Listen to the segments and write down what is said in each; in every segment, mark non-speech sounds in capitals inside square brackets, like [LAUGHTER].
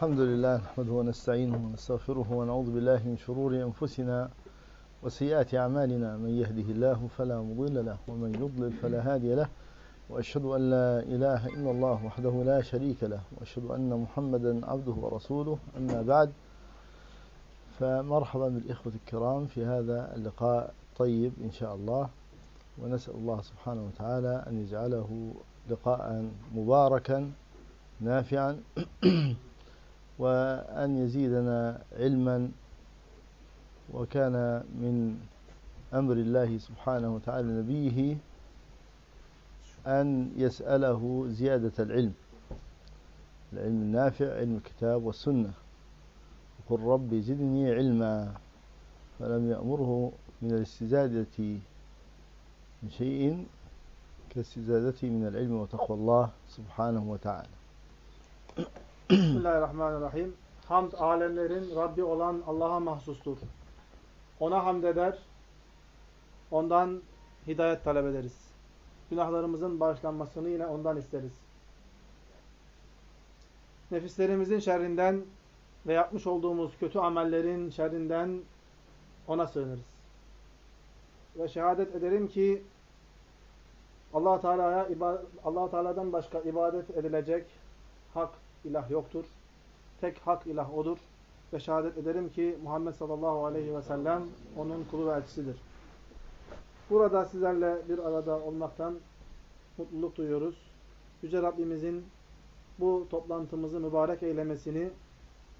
الحمد لله نحمده ونستعينه ونستغفره ونعوذ بالله من شرور أنفسنا وسيئات أعمالنا. من يهده الله فلا مضل له ومن يضلل فلا هادي له. وأشهد أن لا إله إلا الله وحده لا شريك له. وأشهد أن محمدا عبده ورسوله. أما بعد فمرحبا بالإخوة الكرام في هذا اللقاء الطيب إن شاء الله. ونسأل الله سبحانه وتعالى أن يجعله لقاء مباركا نافعا. [CLEARS THROAT] وأن يزيدنا علما وكان من أمر الله سبحانه وتعالى نبيه أن يسأله زيادة العلم العلم النافع علم الكتاب والسنة. وقل رب زدني علما فلم يأمره من الاستزادة من شيء كاستزادته من العلم وتقوى الله سبحانه وتعالى. Bismillahirrahmanirrahim. Hamd alemlerin Rabbi olan Allah'a mahsustur. Ona hamd eder, ondan hidayet talep ederiz. Günahlarımızın bağışlanmasını yine ondan isteriz. Nefislerimizin şerrinden ve yapmış olduğumuz kötü amellerin şerrinden ona sığınırız. Ve şehadet ederim ki Allah Teala'ya Allah Teala'dan başka ibadet edilecek hak ilah yoktur. Tek hak ilah odur. Ve şehadet ederim ki Muhammed sallallahu aleyhi ve sellem onun kulu ve elçisidir. Burada sizlerle bir arada olmaktan mutluluk duyuyoruz. Yüce Rabbimizin bu toplantımızı mübarek eylemesini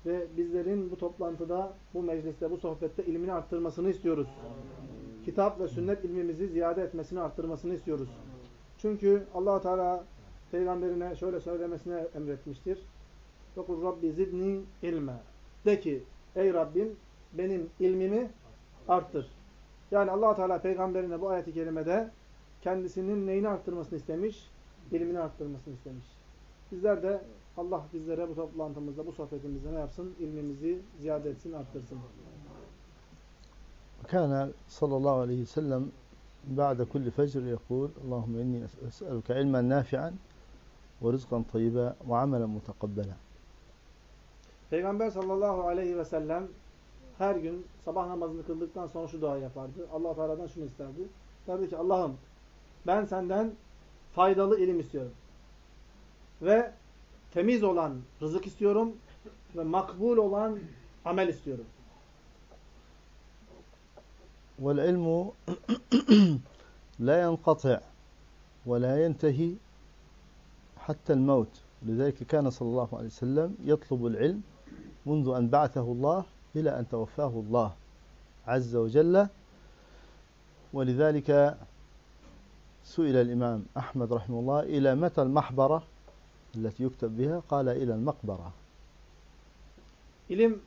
ve bizlerin bu toplantıda, bu mecliste, bu sohbette ilmini arttırmasını istiyoruz. Kitap ve sünnet ilmimizi ziyade etmesini, arttırmasını istiyoruz. Çünkü allah Teala peygamberine şöyle söylemesine emretmiştir. Fakul Rabbi zidni ilme. De ki ey Rabbim benim ilmimi arttır. Yani allah Teala peygamberine bu ayeti kerimede kendisinin neyini arttırmasını istemiş? İlmini arttırmasını istemiş. Bizler de Allah bizlere bu toplantımızda, bu sohbetimizde ne yapsın? İlmimizi ziyade etsin, arttırsın. كان صلى الله عليه وسلم بعد كل فجر يقول اللهم إني أسألك علما نافعا ve rızkan tayyibe ve amelen mutakabbela. Peygamber sallallahu aleyhi ve sellem her gün sabah namazını kıldıktan sonra şu dua yapardı. Allah Teala'dan şunu isterdi. Derdi ki Allah'ım ben senden faydalı ilim istiyorum. Ve temiz olan rızık istiyorum ve makbul olan amel istiyorum. Vel ilmu la yenqati' ve la yentehi حتى الموت. لذلك كان صلى الله عليه وسلم يطلب العلم منذ أن بعثه الله إلى أن توفاه الله عز وجل. ولذلك سئل الإمام أحمد رحمه الله إلى متى المحبرة التي يكتب بها؟ قال إلى المقبرة. İlim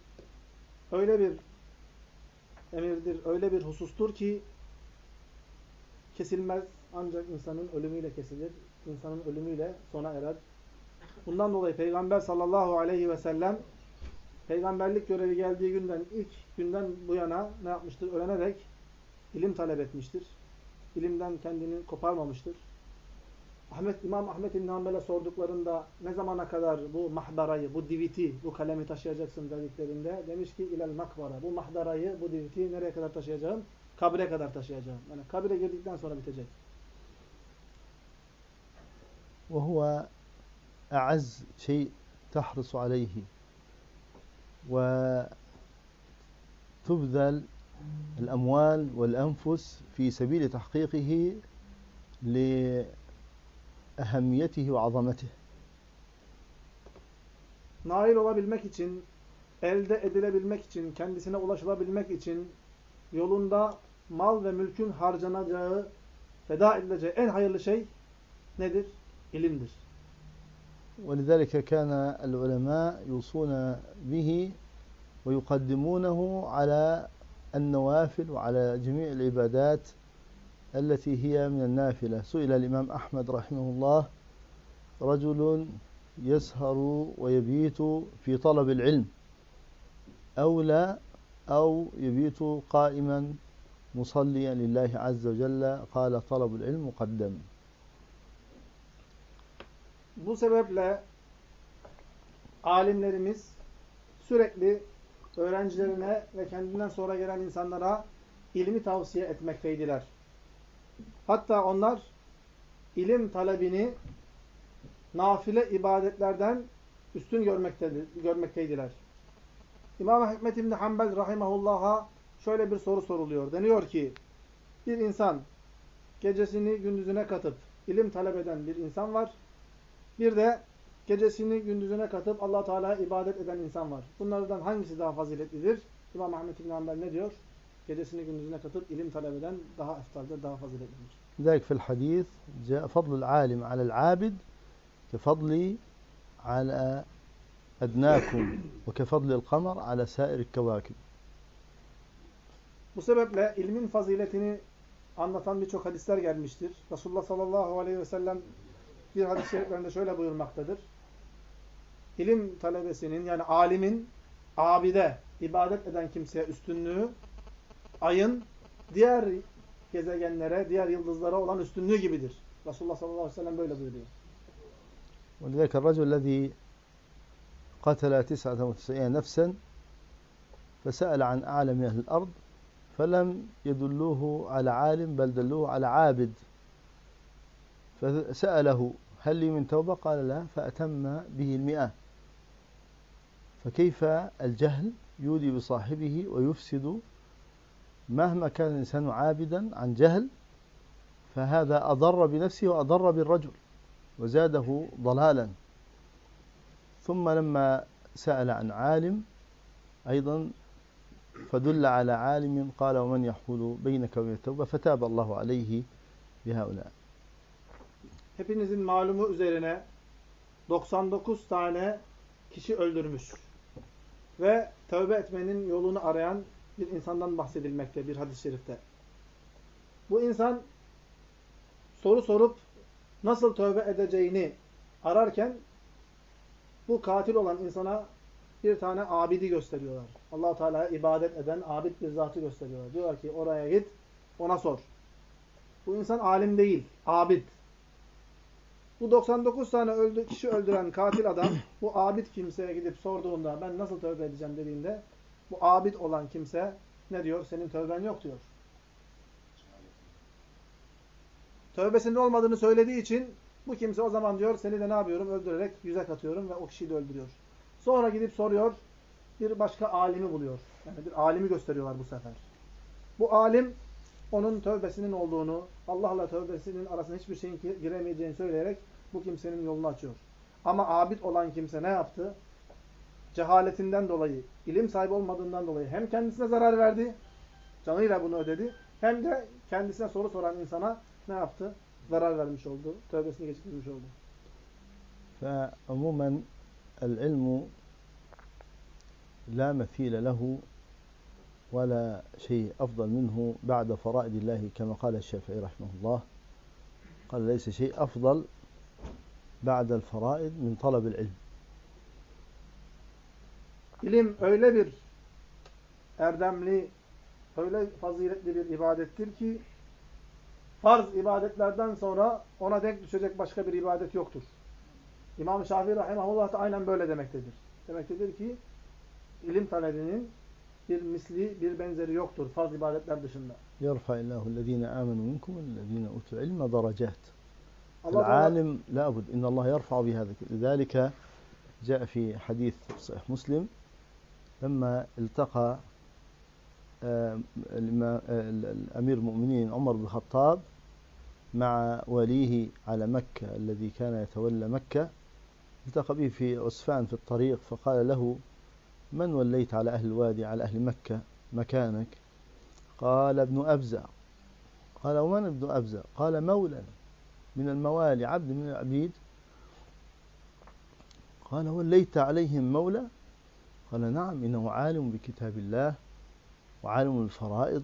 öyle bir emirdir, öyle bir husustur ki kesilmez ancak insanın ölümüyle kesilir. İnsanın ölümüyle sona erer. Bundan dolayı Peygamber sallallahu aleyhi ve sellem peygamberlik görevi geldiği günden ilk günden bu yana ne yapmıştır? Öğrenerek ilim talep etmiştir. İlimden kendini koparmamıştır. Ahmet İmam Ahmet İbn Hanbel'e sorduklarında ne zamana kadar bu mahdarayı, bu diviti, bu kalemi taşıyacaksın dediklerinde demiş ki ilel makbara. Bu mahdarayı, bu diviti nereye kadar taşıyacağım? Kabre kadar taşıyacağım. Yani kabre girdikten sonra bitecek. وهو أعز شيء تحرص عليه وتبذل الأموال والأنفس في سبيل تحقيقه لأهميته وعظمته Nail olabilmek için, elde edilebilmek için, kendisine ulaşılabilmek için yolunda mal ve mülkün harcanacağı, feda edileceği en hayırlı şey nedir? İlimdir. ولذلك كان العلماء يوصون به ويقدمونه على النوافل وعلى جميع العبادات التي هي من النافلة. سئل الإمام أحمد رحمه الله رجل يسهر ويبيت في طلب العلم أولى أو يبيت قائما مصليا لله عز وجل؟ قال طلب العلم مقدم. Bu sebeple alimlerimiz sürekli öğrencilerine ve kendinden sonra gelen insanlara ilmi tavsiye etmekteydiler. Hatta onlar ilim talebini nafile ibadetlerden üstün görmekteydiler. İmam Ahmet İbni Hanbel rahimahullah'a şöyle bir soru soruluyor. Deniyor ki bir insan gecesini gündüzüne katıp ilim talep eden bir insan var. Bir de gecesini gündüzüne katıp allah Teala'ya ibadet eden insan var. Bunlardan hangisi daha faziletlidir? İmam Ahmet İbn Hanbel ne diyor? Gecesini gündüzüne katıp ilim talep eden daha eftaldir, daha faziletlidir. ذلك في الحديث جاء فضل العالم على العابد كفضلي على أدناكم وكفضل القمر على سائر الكواكب Bu sebeple ilmin faziletini anlatan birçok hadisler gelmiştir. Resulullah sallallahu aleyhi ve sellem bir hadis-i şeriflerinde şöyle buyurmaktadır. İlim talebesinin yani alimin abide, ibadet eden kimseye üstünlüğü ayın diğer gezegenlere, diğer yıldızlara olan üstünlüğü gibidir. Resulullah sallallahu aleyhi ve sellem böyle buyuruyor. ولذلك الرجل الذي قتل تسعة وتسعين نفسا فسأل عن أعلم أهل الأرض فلم يدلوه على عالم بل دلوه على عابد فسأله هل لي من توبة؟ قال لا فأتم به المئة. فكيف الجهل يودي بصاحبه ويفسد مهما كان الإنسان عابدا عن جهل؟ فهذا أضر بنفسه وأضر بالرجل وزاده ضلالا. ثم لما سأل عن عالم أيضا فدل على عالم قال ومن يحول بينك وبين التوبة؟ فتاب الله عليه بهؤلاء. Hepinizin malumu üzerine 99 tane kişi öldürmüş ve tövbe etmenin yolunu arayan bir insandan bahsedilmekte bir hadis-i şerifte. Bu insan soru sorup nasıl tövbe edeceğini ararken bu katil olan insana bir tane abidi gösteriyorlar. allah Teala'ya ibadet eden abid bir zatı gösteriyorlar. Diyorlar ki oraya git, ona sor. Bu insan alim değil, abid. Bu 99 tane öldü, kişi öldüren katil adam bu abid kimseye gidip sorduğunda ben nasıl tövbe edeceğim dediğinde bu abid olan kimse ne diyor? Senin tövben yok diyor. Tövbesinin olmadığını söylediği için bu kimse o zaman diyor seni de ne yapıyorum? Öldürerek yüze katıyorum ve o kişiyi de öldürüyor. Sonra gidip soruyor. Bir başka alimi buluyor. Yani bir alimi gösteriyorlar bu sefer. Bu alim onun tövbesinin olduğunu, Allah'la tövbesinin arasında hiçbir şeyin giremeyeceğini söyleyerek bu kimsenin yolunu açıyor. Ama abid olan kimse ne yaptı? Cehaletinden dolayı, ilim sahibi olmadığından dolayı hem kendisine zarar verdi, canıyla bunu ödedi, hem de kendisine soru soran insana ne yaptı? Zarar vermiş oldu, tövbesini geciktirmiş oldu. فعموما العلم لا مثيل له ولا شيء أفضل منه بعد فرائض الله كما قال الشافعي رحمه الله قال ليس شيء أفضل بعد الفرائض من طلب العلم İlim öyle bir erdemli, öyle faziletli bir ibadettir ki farz ibadetlerden sonra ona denk düşecek başka bir ibadet yoktur. İmam Şafii Rahimahullah da aynen böyle demektedir. Demektedir ki ilim talebinin bir misli, bir benzeri yoktur farz ibadetler dışında. يرفع الله الذين آمنوا منكم والذين أوتوا العلم درجات Allah Teala- العالم لابد إن الله يرفع بهذا لذلك جاء في حديث صحيح مسلم لما التقى آه، آه، الأمير المؤمنين عمر بن الخطاب مع وليه على مكة الذي كان يتولى مكة التقى به في عسفان في الطريق فقال له من وليت على أهل الوادي على أهل مكة مكانك؟ قال ابن أبزع. قال ومن ابن أبزع؟ قال مولى من الموالي عبد من العبيد قال وليت عليهم مولى. قال نعم إنه عالم بكتاب الله وعالم بالفرائض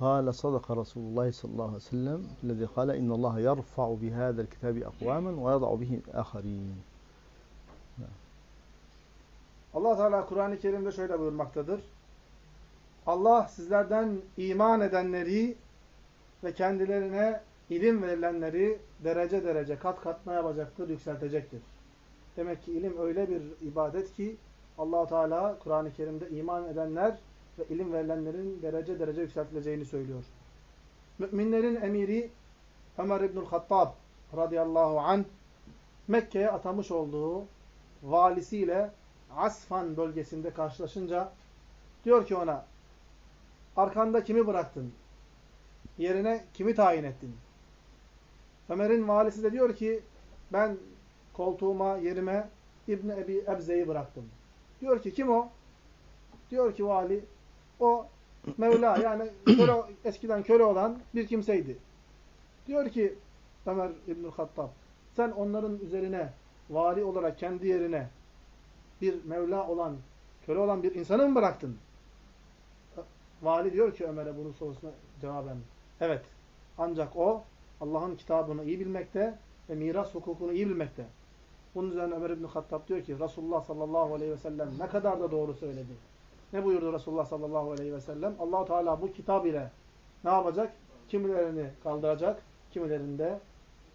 قال صدق رسول الله صلى الله عليه وسلم الذي قال إن الله يرفع بهذا الكتاب أقواما ويضع به آخرين Allah Teala Kur'an-ı Kerim'de şöyle buyurmaktadır. Allah sizlerden iman edenleri ve kendilerine ilim verilenleri derece derece kat kat ne yapacaktır? Yükseltecektir. Demek ki ilim öyle bir ibadet ki Allahu Teala Kur'an-ı Kerim'de iman edenler ve ilim verilenlerin derece derece yükseltileceğini söylüyor. Müminlerin emiri Ömer İbnül Hattab radıyallahu anh Mekke'ye atamış olduğu valisiyle Asfan bölgesinde karşılaşınca diyor ki ona arkanda kimi bıraktın? Yerine kimi tayin ettin? Ömer'in valisi de diyor ki ben koltuğuma, yerime İbni Ebi Ebze'yi bıraktım. Diyor ki kim o? Diyor ki vali o Mevla [CLEARS THROAT] yani köle, eskiden köle olan bir kimseydi. Diyor ki Ömer İbnül Hattab sen onların üzerine vali olarak kendi yerine bir Mevla olan, köle olan bir insanı mı bıraktın? Vali diyor ki Ömer'e bunun sorusuna cevaben. Evet. Ancak o Allah'ın kitabını iyi bilmekte ve miras hukukunu iyi bilmekte. Bunun üzerine Ömer İbni Hattab diyor ki Resulullah sallallahu aleyhi ve sellem ne kadar da doğru söyledi. Ne buyurdu Resulullah sallallahu aleyhi ve sellem? allah Teala bu kitab ile ne yapacak? Kimilerini kaldıracak, kimilerini de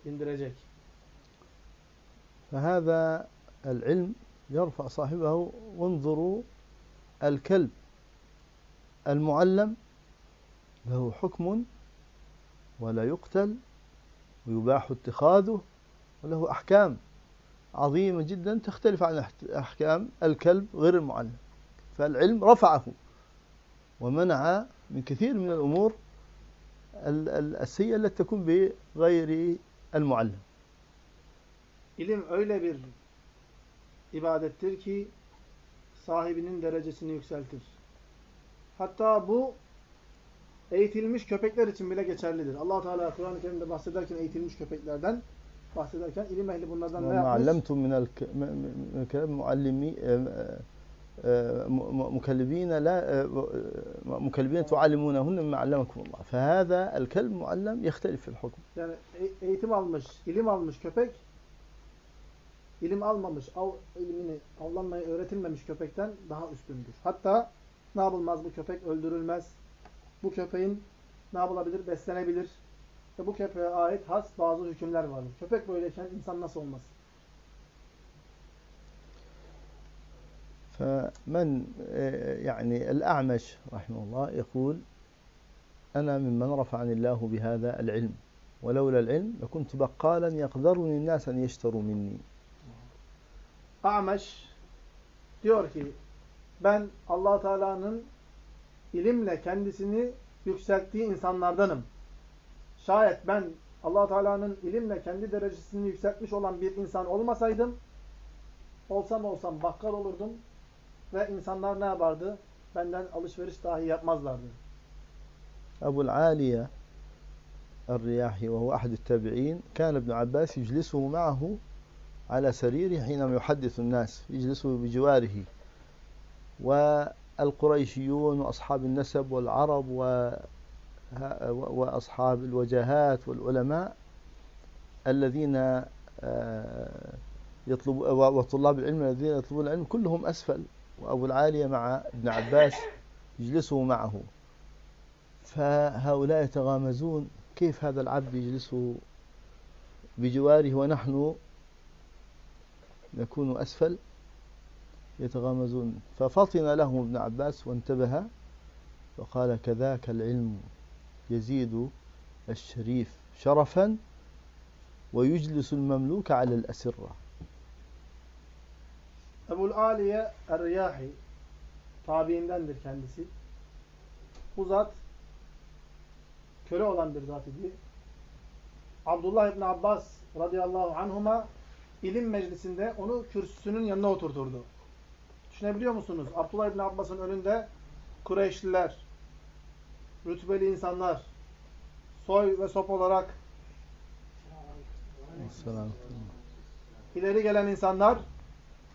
indirecek. فهذا العلم يرفع صاحبه وانظروا الكلب المعلم له حكم ولا يقتل ويباح اتخاذه وله أحكام عظيمة جدا تختلف عن أحكام الكلب غير المعلم. فالعلم رفعه ومنع من كثير من الأمور السيئة التي تكون بغير المعلم. İlim öyle bir ibadettir ki sahibinin derecesini yükseltir. Hatta bu eğitilmiş köpekler için bile geçerlidir. Allah Teala Kur'an-ı Kerim'de bahsederken eğitilmiş köpeklerden bahsederken ilim ehli bunlardan ne yapmış? علمتم من الكلام معلمي مكلبين لا مكلبين تعلمونهن مما علمكم الله فهذا الكلب معلم يختلف في الحكم yani eğitim almış, ilim almış köpek ilim almamış, av ilimini avlanmayı öğretilmemiş köpekten daha üstündür. Hatta ne yapılmaz bu köpek? Öldürülmez. Bu köpeğin ne yapılabilir? Beslenebilir. Ve bu köpeğe ait has bazı hükümler vardır. Köpek böyleyken insan nasıl olmaz? فمن يعني الأعمش رحمه الله يقول أنا ممن رفعني الله بهذا العلم ولولا العلم لكنت بقالا يقدرني الناس أن يشتروا مني Ameş diyor ki ben allah Teala'nın ilimle kendisini yükselttiği insanlardanım. Şayet ben allah Teala'nın ilimle kendi derecesini yükseltmiş olan bir insan olmasaydım olsam olsam bakkal olurdum ve insanlar ne yapardı? Benden alışveriş dahi yapmazlardı. Ebu'l Aliye الرياحي وهو أحد التابعين كان ابن عباس يجلسه معه على سريره حينما يحدث الناس يجلس بجواره والقريشيون وأصحاب النسب والعرب وأصحاب الوجاهات والعلماء الذين آه، يطلب وطلاب العلم الذين يطلبون العلم كلهم أسفل وأبو العالية مع ابن عباس يجلسه معه. فهؤلاء يتغامزون كيف هذا العبد يجلس بجواره ونحن نكون أسفل؟ يتغامزون ففطن لهم ابن عباس وانتبه وقال كذاك العلم يزيد الشريف شرفا ويجلس المملوك على الأسرة Ebul Aliye Er-Riyahi tabiindendir kendisi. Bu zat köle olan bir zat idi. Abdullah İbni Abbas radıyallahu anhuma ilim meclisinde onu kürsüsünün yanına oturturdu. Düşünebiliyor musunuz? Abdullah İbni Abbas'ın önünde Kureyşliler, rütbeli insanlar, soy ve sop olarak ileri gelen insanlar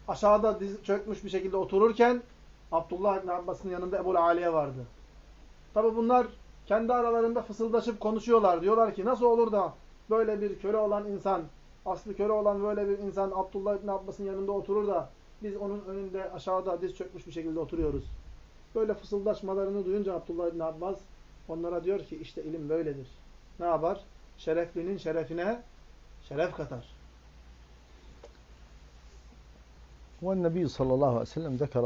aşağıda diz çökmüş bir şekilde otururken Abdullah İbni Abbas'ın yanında Ebu Aliye vardı. Tabi bunlar kendi aralarında fısıldaşıp konuşuyorlar. Diyorlar ki nasıl olur da böyle bir köle olan insan aslı köle olan böyle bir insan Abdullah İbni Abbas'ın yanında oturur da biz onun önünde aşağıda diz çökmüş bir şekilde oturuyoruz. Böyle fısıldaşmalarını duyunca Abdullah İbni Abbas onlara diyor ki işte ilim böyledir. Ne yapar? Şereflinin şerefine şeref katar. والنبي صلى الله عليه وسلم ذكر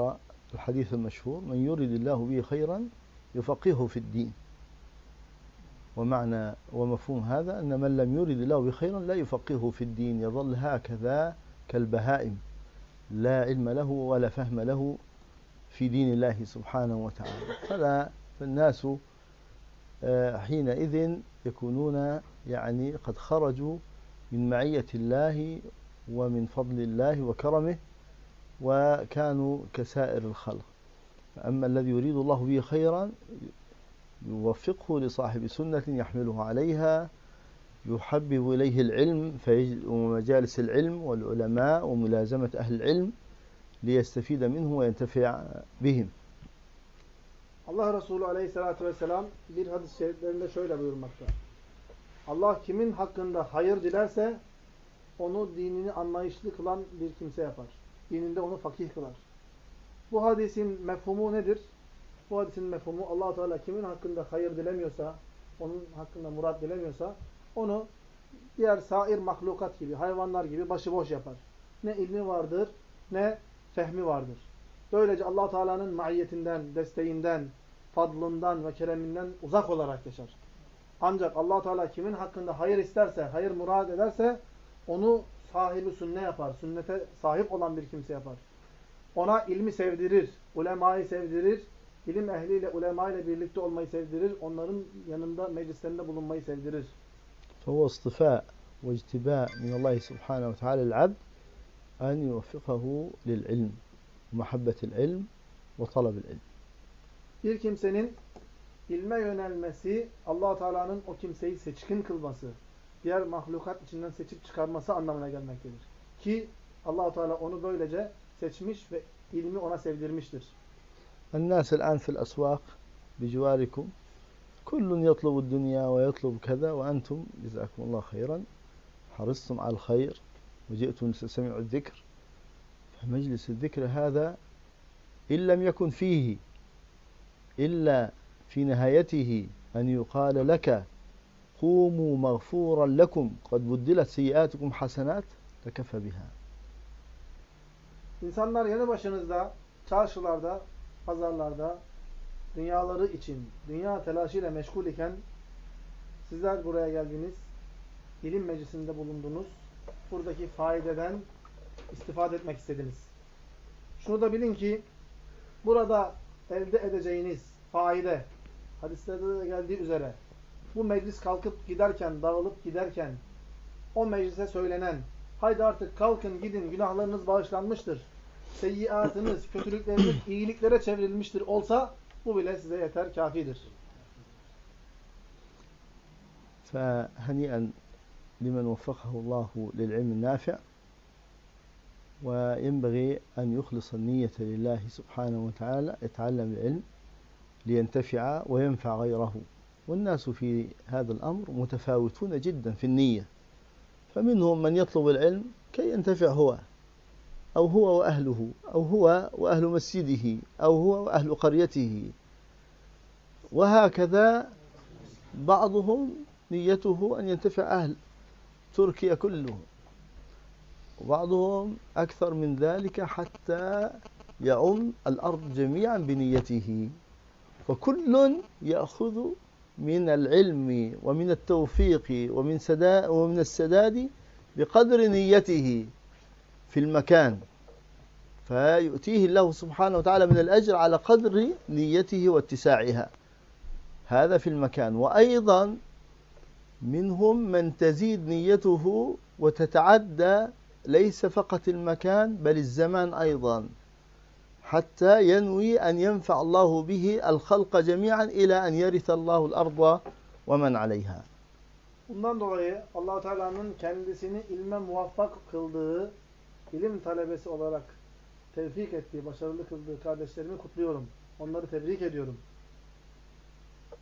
الحديث المشهور من يرد الله به خيرا يفقهه في الدين ومعنى ومفهوم هذا أن من لم يرد الله به خيرا لا يفقهه في الدين يظل هكذا كالبهائم لا علم له ولا فهم له في دين الله سبحانه وتعالى. فلا فالناس آه، حينئذ يكونون يعني قد خرجوا من معية الله ومن فضل الله وكرمه وكانوا كسائر الخلق. أما الذي يريد الله به خيرا يوفقه لصاحب سنة يحمله عليها يحبب إليه العلم ومجالس العلم والعلماء وملازمة أهل العلم ليستفيد منه وينتفع بهم Allah Resulü Aleyhisselatü Vesselam bir hadis-i şeriflerinde şöyle buyurmakta. Allah kimin hakkında hayır dilerse onu dinini anlayışlı kılan bir kimse yapar. Dininde onu fakih kılar. Bu hadisin mefhumu nedir? Bu hadisin mefhumu allah Teala kimin hakkında hayır dilemiyorsa, onun hakkında murat dilemiyorsa onu diğer sair mahlukat gibi, hayvanlar gibi başıboş yapar. Ne ilmi vardır, ne fehmi vardır. Böylece allah Teala'nın maiyetinden, desteğinden, fadlından ve kereminden uzak olarak yaşar. Ancak allah Teala kimin hakkında hayır isterse, hayır murad ederse onu sahibi sünne yapar. Sünnete sahip olan bir kimse yapar. Ona ilmi sevdirir, ulemayı sevdirir, ilim ehliyle, ulema ile birlikte olmayı sevdirir, onların yanında, meclislerinde bulunmayı sevdirir. فهو اصطفاء واجتباء من الله سبحانه وتعالى العبد أن يوفقه للعلم ومحبة العلم وطلب العلم Bir kimsenin ilme yönelmesi, allah Teala'nın o kimseyi seçkin kılması, diğer mahlukat içinden seçip çıkarması anlamına gelmektedir. Ki allah Teala onu böylece seçmiş ve ilmi ona sevdirmiştir. الناس الآن في الأسواق بجواركم كل يطلب الدنيا ويطلب كذا وأنتم جزاكم الله خيرا حرصتم على الخير وجئتم لتستمعوا الذكر. فمجلس الذكر هذا إن لم يكن فيه إلا في نهايته أن يقال لك قوموا مغفورا لكم قد بدلت سيئاتكم حسنات لكفى بها. İnsanlar yanı başınızda, çarşılarda, pazarlarda, dünyaları için, dünya telaşıyla meşgul iken sizler buraya geldiniz, ilim meclisinde bulundunuz, buradaki faydeden istifade etmek istediniz. Şunu da bilin ki, burada elde edeceğiniz faide, hadislerde de geldiği üzere, bu meclis kalkıp giderken, dağılıp giderken, o meclise söylenen, haydi artık kalkın gidin, günahlarınız bağışlanmıştır, seyyiatınız, kötülükleriniz iyiliklere çevrilmiştir olsa, bu bile size yeter, kafidir. فهنيئا لمن وفقه الله للعلم النافع وينبغي أن يخلص النية لله سبحانه وتعالى يتعلم العلم لينتفع وينفع غيره. والناس في هذا الأمر متفاوتون جدا في النية. فمنهم من يطلب العلم كي ينتفع هو أو هو وأهله أو هو وأهل مسجده أو هو وأهل قريته. وهكذا بعضهم نيته أن ينتفع أهل تركيا كلهم. وبعضهم أكثر من ذلك حتى يعم الأرض جميعا بنيته. وكل يأخذ من العلم ومن التوفيق ومن, سدا ومن السداد بقدر نيته في المكان. فيؤتيه الله سبحانه وتعالى من الأجر على قدر نيته واتساعها. هذا في المكان وأيضا منهم من تزيد نيته وتتعدى ليس فقط المكان بل الزمان أيضا حتى ينوي أن ينفع الله به الخلق جميعا إلى أن يرث الله الأرض ومن عليها Bundan dolayı allah Teala'nın kendisini ilme muvaffak kıldığı, ilim talebesi olarak tevfik ettiği, başarılı kıldığı kardeşlerimi kutluyorum. Onları tebrik ediyorum.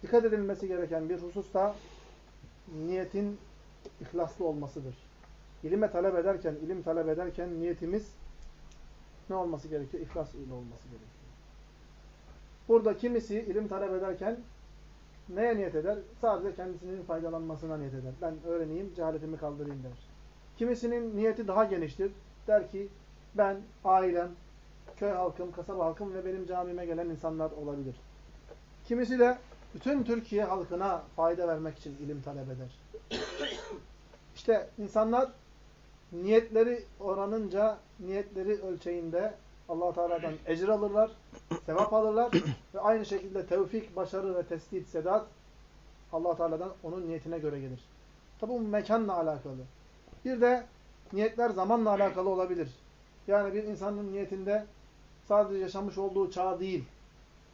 Dikkat edilmesi gereken bir husus da niyetin ihlaslı olmasıdır. İlime talep ederken, ilim talep ederken niyetimiz ne olması gerekiyor? İhlas ile olması gerekiyor. Burada kimisi ilim talep ederken neye niyet eder? Sadece kendisinin faydalanmasına niyet eder. Ben öğreneyim, cehaletimi kaldırayım der. Kimisinin niyeti daha geniştir. Der ki, Ben, ailem, köy halkım, kasaba halkım ve benim camime gelen insanlar olabilir. Kimisi de bütün Türkiye halkına fayda vermek için ilim talep eder. [COUGHS] İşte insanlar niyetleri oranınca, niyetleri ölçeğinde allah Teala'dan ecir alırlar, sevap alırlar [COUGHS] ve aynı şekilde tevfik, başarı ve tesdid, sedat allah Teala'dan onun niyetine göre gelir. Tabi bu mekanla alakalı. Bir de niyetler zamanla alakalı olabilir. Yani bir insanın niyetinde sadece yaşamış olduğu çağ değil,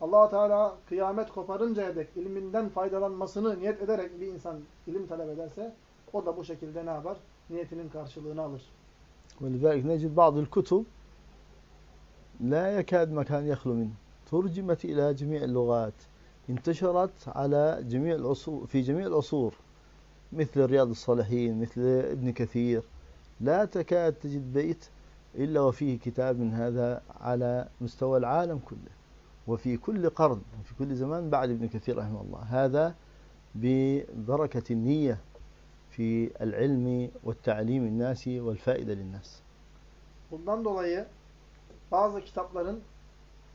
allah Teala kıyamet koparıncaya dek ilminden faydalanmasını niyet ederek bir insan ilim talep ederse, o da bu şekilde ne yapar? Niyetinin karşılığını alır. ولذلك نجد بعض الكتب لا يكاد مكان يخلو منه ترجمت إلى جميع اللغات انتشرت على جميع العصور في جميع العصور مثل رياض الصالحين مثل ابن كثير لا تكاد تجد بيت إلا وفيه كتاب من هذا على مستوى العالم كله وفي كل قرن وفي كل زمان بعد ابن كثير رحمه الله هذا ببركة النية في العلم والتعليم الناس والفائدة للناس Bundan dolayı bazı kitapların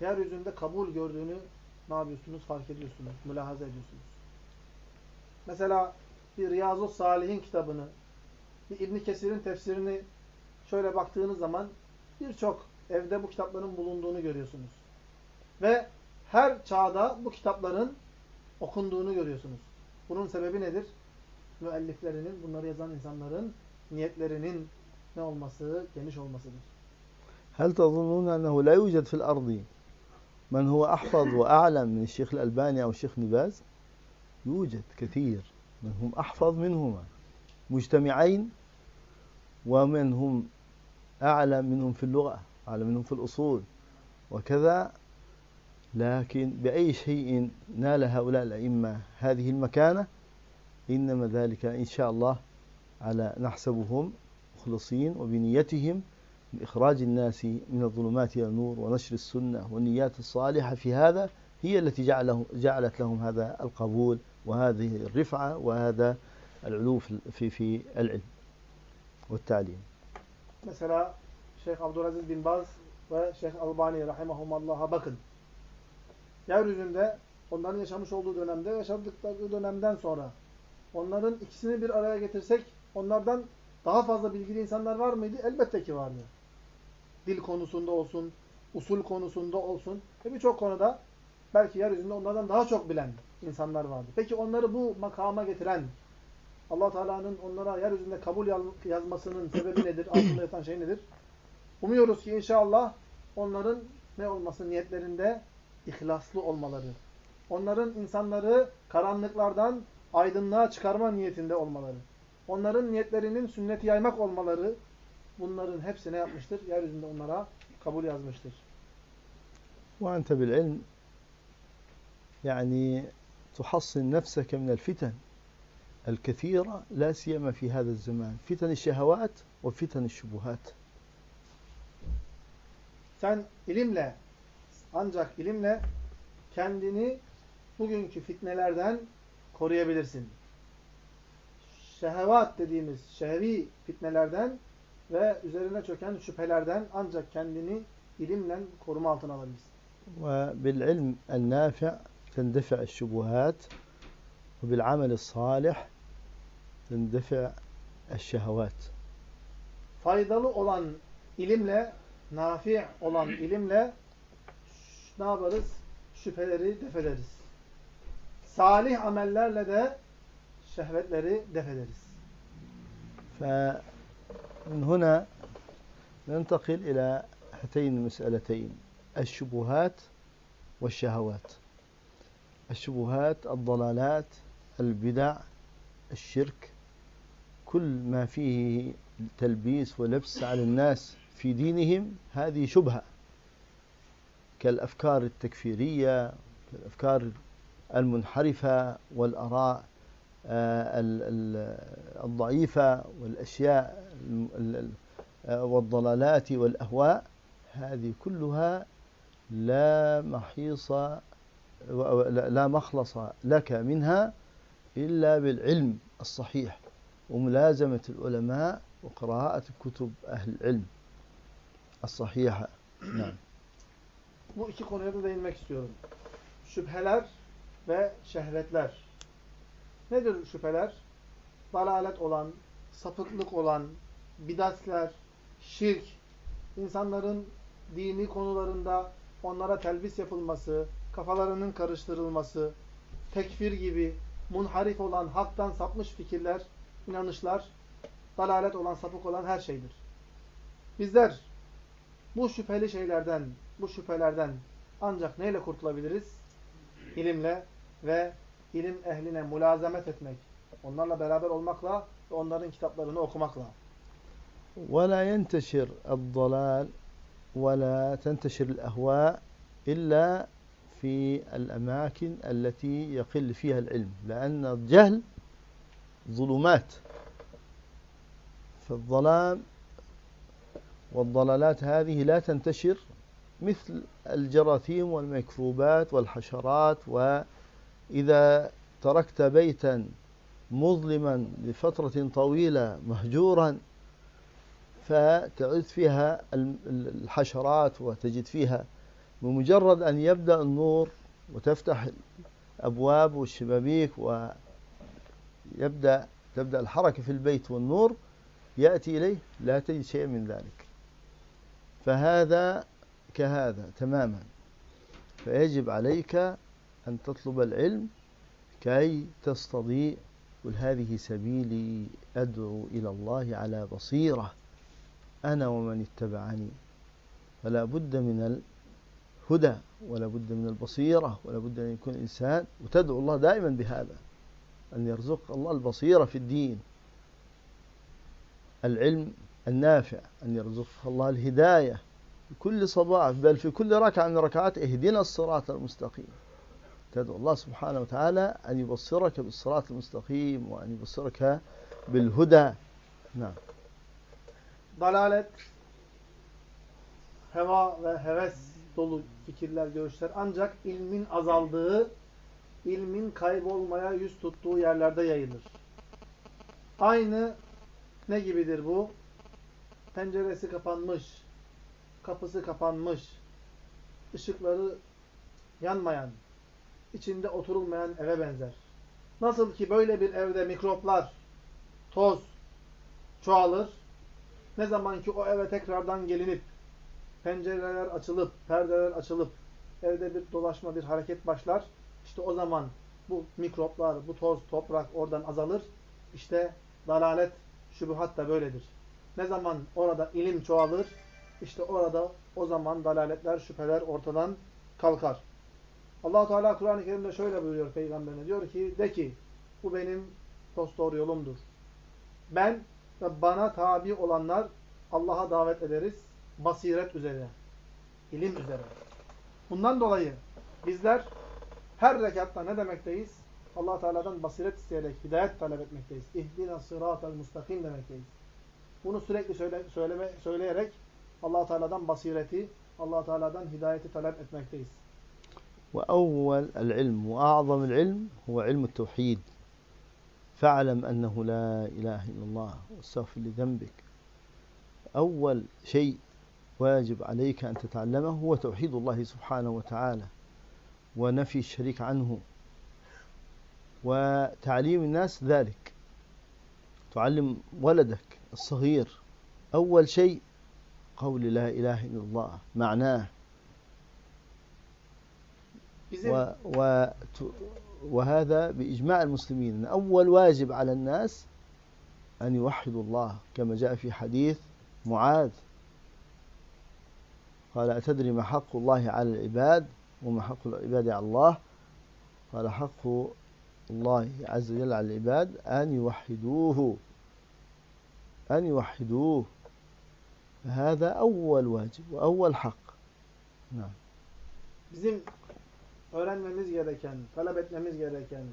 yeryüzünde kabul gördüğünü ne yapıyorsunuz? Fark ediyorsunuz, mülahaza ediyorsunuz. Mesela bir Riyazu Salihin kitabını, bir İbn Kesir'in tefsirini şöyle baktığınız zaman birçok evde bu kitapların bulunduğunu görüyorsunuz. Ve her çağda bu kitapların okunduğunu görüyorsunuz. Bunun sebebi nedir? Müelliflerinin, bunları yazan insanların niyetlerinin ne olması? Geniş olmasıdır. هل تظنون أنه لا يوجد في الأرض من هو أحفظ وأعلم من الشيخ الألباني أو الشيخ نباز يوجد كثير من هم أحفظ منهما مجتمعين ومن هم أعلم منهم في اللغة أعلم منهم في الأصول وكذا لكن بأي شيء نال هؤلاء الأئمة هذه المكانة إنما ذلك إن شاء الله على نحسبهم مخلصين وبنيتهم بإخراج الناس من الظلمات إلى النور ونشر السنة والنيات الصالحة في هذا هي التي جعلت لهم هذا القبول وهذه الرفعة وهذا العلو في في العلم والتعليم. Mesela Şeyh Abdülaziz bin Baz ve Şeyh Albani rahimahumallaha bakın. Yeryüzünde onların yaşamış olduğu dönemde, yaşadıkları dönemden sonra onların ikisini bir araya getirsek onlardan daha fazla bilgili insanlar var mıydı? Elbette ki vardı. Dil konusunda olsun, usul konusunda olsun ve birçok konuda belki yeryüzünde onlardan daha çok bilen insanlar vardı. Peki onları bu makama getiren allah Teala'nın onlara yeryüzünde kabul yazmasının sebebi nedir? Altında yatan şey nedir? Umuyoruz ki inşallah onların ne olması niyetlerinde ihlaslı olmaları. Onların insanları karanlıklardan aydınlığa çıkarma niyetinde olmaları. Onların niyetlerinin sünneti yaymak olmaları bunların hepsi ne yapmıştır? Yeryüzünde onlara kabul yazmıştır. وأنت بالعلم يعني تحصن نفسك من الفتن الكثيرة لا سيما في هذا الزمان فتن الشهوات وفتن الشبهات Sen ilimle ancak ilimle kendini bugünkü fitnelerden koruyabilirsin. Şehevat dediğimiz şehvi fitnelerden ve üzerine çöken şüphelerden ancak kendini ilimle koruma altına alabilirsin. Ve bil ilm el nafi' tendefi'e şubuhat ve bil amel salih tendefi'e şehevat. Faydalı olan ilimle, nafi' olan ilimle ne yaparız? Şüpheleri defederiz. Salih amellerle de şehvetleri defederiz. فمن هنا ننتقل إلى هاتين المسألتين الشبهات والشهوات الشبهات الضلالات البدع الشرك كل ما فيه تلبيس ولبس على الناس في دينهم هذه شبهة كالأفكار التكفيرية كالأفكار المنحرفة والآراء الضعيفة والأشياء والضلالات والأهواء هذه كلها لا محيص لا مخلص لك منها إلا بالعلم الصحيح وملازمة العلماء وقراءة كتب أهل العلم الصحيحة. نعم. Bu iki konuya da değinmek istiyorum. Şüpheler ve şehvetler. Nedir şüpheler? Dalalet olan, sapıklık olan, bidatler, şirk, insanların dini konularında onlara telbis yapılması, kafalarının karıştırılması, tekfir gibi munharif olan, haktan sapmış fikirler, inanışlar, dalalet olan, sapık olan her şeydir. Bizler bu şüpheli şeylerden, bu şüphelerden ancak neyle kurtulabiliriz? İlimle ve ilim ehline mülazemet etmek. Onlarla beraber olmakla ve onların kitaplarını okumakla. ولا ينتشر الضلال ولا تنتشر الأهواء إلا في الأماكن التي يقل فيها العلم لأن الجهل ظلمات فالظلام والضلالات هذه لا تنتشر مثل الجراثيم والميكروبات والحشرات وإذا تركت بيتا مظلما لفترة طويلة مهجورا فتعد فيها الحشرات وتجد فيها. بمجرد أن يبدأ النور وتفتح الأبواب والشبابيك ويبدأ تبدأ الحركة في البيت والنور يأتي إليه لا تجد شيء من ذلك. فهذا كهذا تماما. فيجب عليك أن تطلب العلم كي تستضيء قل هذه سبيلي أدعو إلى الله على بصيرة أنا ومن اتبعني. فلا بد من الهدى ولا بد من البصيرة ولا بد أن يكون إنسان وتدعو الله دائما بهذا أن يرزق الله البصيرة في الدين. العلم النافع أن يرزق الله الهداية. في كل صباح بل في كل ركعة من ركعات اهدنا الصراط المستقيم تدعو الله سبحانه وتعالى أن يبصرك بالصراط المستقيم وأن يبصرك بالهدى نعم Dalalet, heva ve heves dolu fikirler, görüşler ancak ilmin azaldığı, ilmin kaybolmaya yüz tuttuğu yerlerde yayılır. Aynı ne gibidir bu? Penceresi kapanmış, kapısı kapanmış, ışıkları yanmayan, içinde oturulmayan eve benzer. Nasıl ki böyle bir evde mikroplar, toz çoğalır, ne zaman ki o eve tekrardan gelinip, pencereler açılıp, perdeler açılıp, evde bir dolaşma, bir hareket başlar, işte o zaman bu mikroplar, bu toz, toprak oradan azalır. İşte dalalet, şubuhat da böyledir. Ne zaman orada ilim çoğalır, işte orada o zaman dalaletler, şüpheler ortadan kalkar. allah Teala Kur'an-ı Kerim'de şöyle buyuruyor Peygamberine. Diyor ki, de ki, bu benim dosdoğru yolumdur. Ben ve bana tabi olanlar Allah'a davet ederiz. Basiret üzere. ilim üzere. Bundan dolayı bizler her rekatta ne demekteyiz? allah Teala'dan basiret isteyerek hidayet talep etmekteyiz. İhdina sıratel mustakim demekteyiz. Bunu sürekli söyle, söyleme, söyleyerek allah Teala'dan basireti, allah Teala'dan hidayeti talep etmekteyiz. وأول العلم وأعظم العلم هو علم التوحيد فاعلم أنه لا إله إلا الله واستغفر لذنبك أول شيء واجب عليك أن تتعلمه هو توحيد الله سبحانه وتعالى ونفي الشريك عنه وتعليم الناس ذلك تعلم ولدك الصغير أول شيء قول لا إله إلا الله معناه و و وهذا بإجماع المسلمين. أن أول واجب على الناس أن يوحدوا الله كما جاء في حديث معاذ. قال أتدري ما حق الله على العباد وما حق العباد على الله؟ قال حق الله عز وجل على العباد أن يوحدوه أن يوحدوه. هذا أول واجب وأول حق نعم Bizim öğrenmemiz gereken, talep etmemiz gereken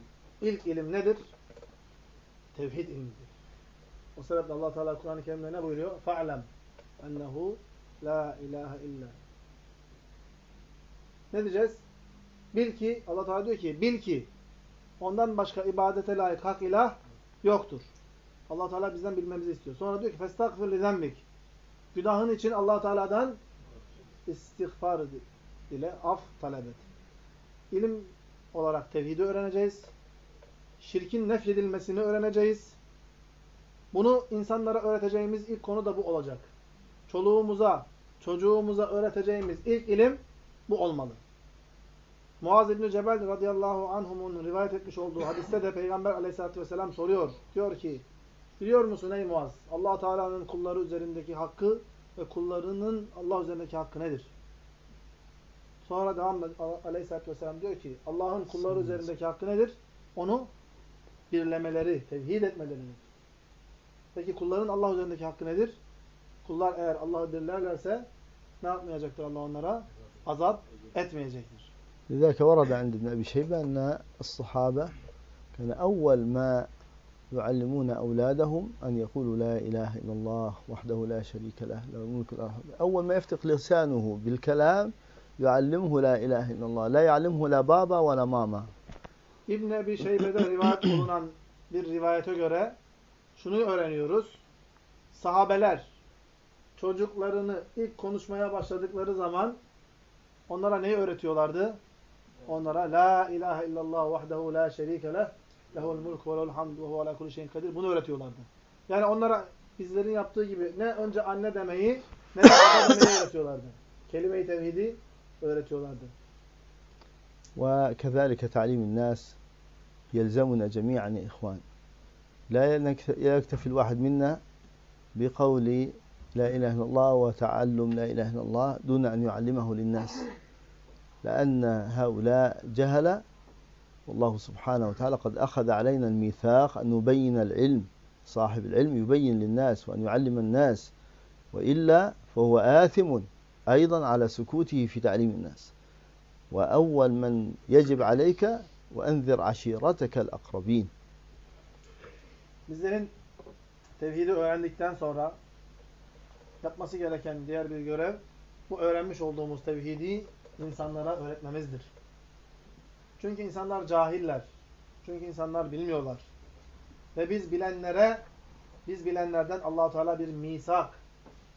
ilk ilim nedir? Tevhid ilmidir. O sebeple Allah Teala Kur'an-ı Kerim'de ne buyuruyor? Fa'lem ennehu la ilahe illa. Ne diyeceğiz? Bil ki Allah Teala diyor ki bil ki ondan başka ibadete layık hak ilah yoktur. Allah Teala bizden bilmemizi istiyor. Sonra diyor ki festagfir li zembik. Günahın için allah Teala'dan istiğfar ile af talep et. İlim olarak tevhidi öğreneceğiz. Şirkin nefyedilmesini öğreneceğiz. Bunu insanlara öğreteceğimiz ilk konu da bu olacak. Çoluğumuza, çocuğumuza öğreteceğimiz ilk ilim bu olmalı. Muaz İbni Cebel radıyallahu anhumun rivayet etmiş olduğu hadiste de Peygamber aleyhissalatü vesselam soruyor. Diyor ki, biliyor musun ey Muaz? allah Teala'nın kulları üzerindeki hakkı ve kullarının Allah üzerindeki hakkı nedir? Sonra devam aleyhissalatü vesselam diyor ki, Allah'ın kulları üzerindeki hakkı nedir? Onu birlemeleri, tevhid etmeleridir. Peki kulların Allah üzerindeki hakkı nedir? Kullar eğer Allah'ı birlerlerse ne yapmayacaktır Allah onlara? Azap etmeyecektir. لذلك ورد عند ابن أبي شيبة أن الصحابة كان أول ما يعلمون أولادهم أن يقولوا لا إله إلا الله وحده لا شريك له أول ما يفتق لسانه بالكلام يعلمه لا إله إلا الله لا يعلمه لا baba ولا mama. İbn Ebi Şeybe'de rivayet bulunan bir rivayete göre şunu öğreniyoruz. Sahabeler çocuklarını ilk konuşmaya başladıkları zaman onlara neyi öğretiyorlardı? Onlara la ilahe illallah vahdehu la şerike leh lehul mulk ve lehul hamd ve huve ala kulli şeyin kadir bunu öğretiyorlardı. Yani onlara bizlerin yaptığı gibi ne önce anne demeyi ne de baba demeyi öğretiyorlardı. Kelime-i tevhidi öğretiyorlardı. وكذلك تعليم الناس يلزمنا جميعا يا إخوان لا يكتفي الواحد منا بقول لا إله إلا الله وتعلم لا إله إلا الله دون أن يعلمه للناس لأن هؤلاء جهلة والله سبحانه وتعالى قد أخذ علينا الميثاق أن نبين العلم صاحب العلم يبين للناس وأن يعلم الناس وإلا فهو آثم أيضا على سكوته في تعليم الناس وأول من يجب عليك وأنذر عشيرتك الأقربين Bizlerin tevhidi öğrendikten sonra yapması gereken diğer bir görev bu öğrenmiş olduğumuz tevhidi insanlara öğretmemizdir. Çünkü insanlar cahiller. Çünkü insanlar bilmiyorlar. Ve biz bilenlere biz bilenlerden Allahu Teala bir misak,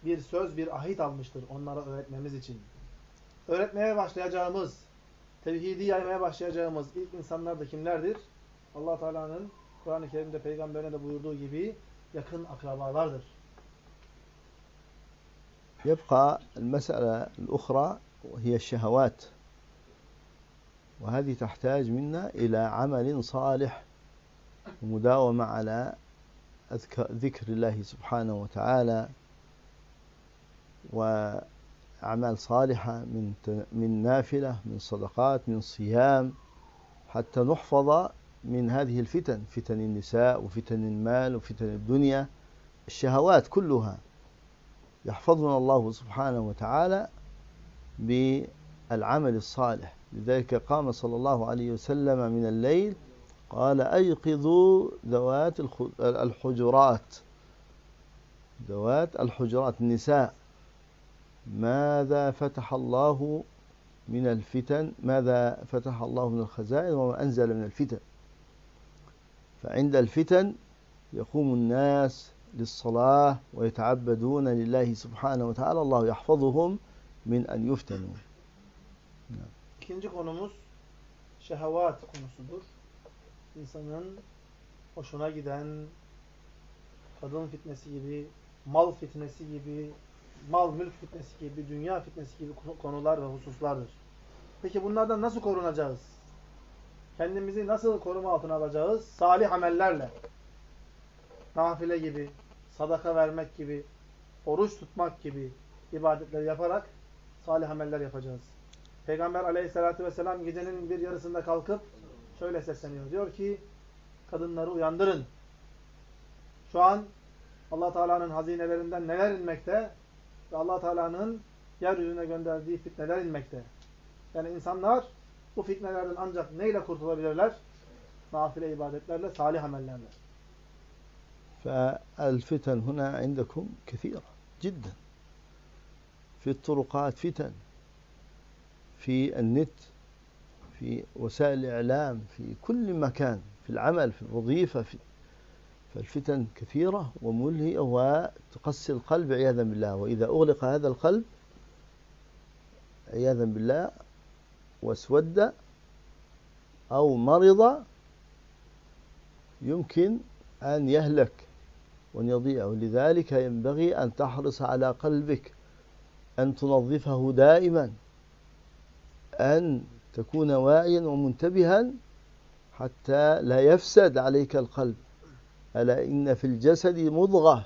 bir söz, bir ahit almıştır onlara öğretmemiz için. Öğretmeye başlayacağımız, tevhidi yaymaya başlayacağımız ilk insanlar da kimlerdir? Allah Teala'nın Kur'an-ı Kerim'de peygamberine de buyurduğu gibi yakın akrabalardır. يبقى المسألة الأخرى وهي الشهوات وهذه تحتاج منا إلى عمل صالح ومداومة على ذكر الله سبحانه وتعالى وأعمال صالحة من من نافلة من صدقات من صيام حتى نحفظ من هذه الفتن فتن النساء وفتن المال وفتن الدنيا الشهوات كلها. يحفظنا الله سبحانه وتعالى بالعمل الصالح. لذلك قام صلى الله عليه وسلم من الليل قال أيقظوا ذوات الحجرات. ذوات الحجرات النساء. ماذا فتح الله من الفتن؟ ماذا فتح الله من الخزائن وما أنزل من الفتن؟ فعند الفتن يقوم الناس للصلاة ويتعبدون لله سبحانه وتعالى الله يحفظهم من أن يفتنوا. İkinci konumuz şehavat konusudur. İnsanın hoşuna giden kadın fitnesi gibi, mal fitnesi gibi, mal mülk fitnesi gibi, dünya fitnesi gibi konular ve hususlardır. Peki bunlardan nasıl korunacağız? Kendimizi nasıl koruma altına alacağız? Salih amellerle. Nafile gibi, sadaka vermek gibi, oruç tutmak gibi ibadetleri yaparak salih ameller yapacağız. Peygamber aleyhissalatü vesselam gecenin bir yarısında kalkıp şöyle sesleniyor. Diyor ki kadınları uyandırın. Şu an allah Teala'nın hazinelerinden neler inmekte ve allah Teala'nın yeryüzüne gönderdiği fitneler inmekte. Yani insanlar bu fitnelerden ancak neyle kurtulabilirler? Nafile ibadetlerle, salih amellerle. فالفتن هنا عندكم كثيرة جدا في الطرقات فتن في النت في وسائل الإعلام في كل مكان في العمل في الوظيفة في فالفتن كثيرة وملهية وتقسي القلب عياذا بالله. وإذا أغلق هذا القلب عياذا بالله واسود أو مرض يمكن أن يهلك وأن يضيع. ولذلك ينبغي أن تحرص على قلبك أن تنظفه دائما. أن تكون واعيا ومنتبها حتى لا يفسد عليك القلب ألا إن في الجسد مضغة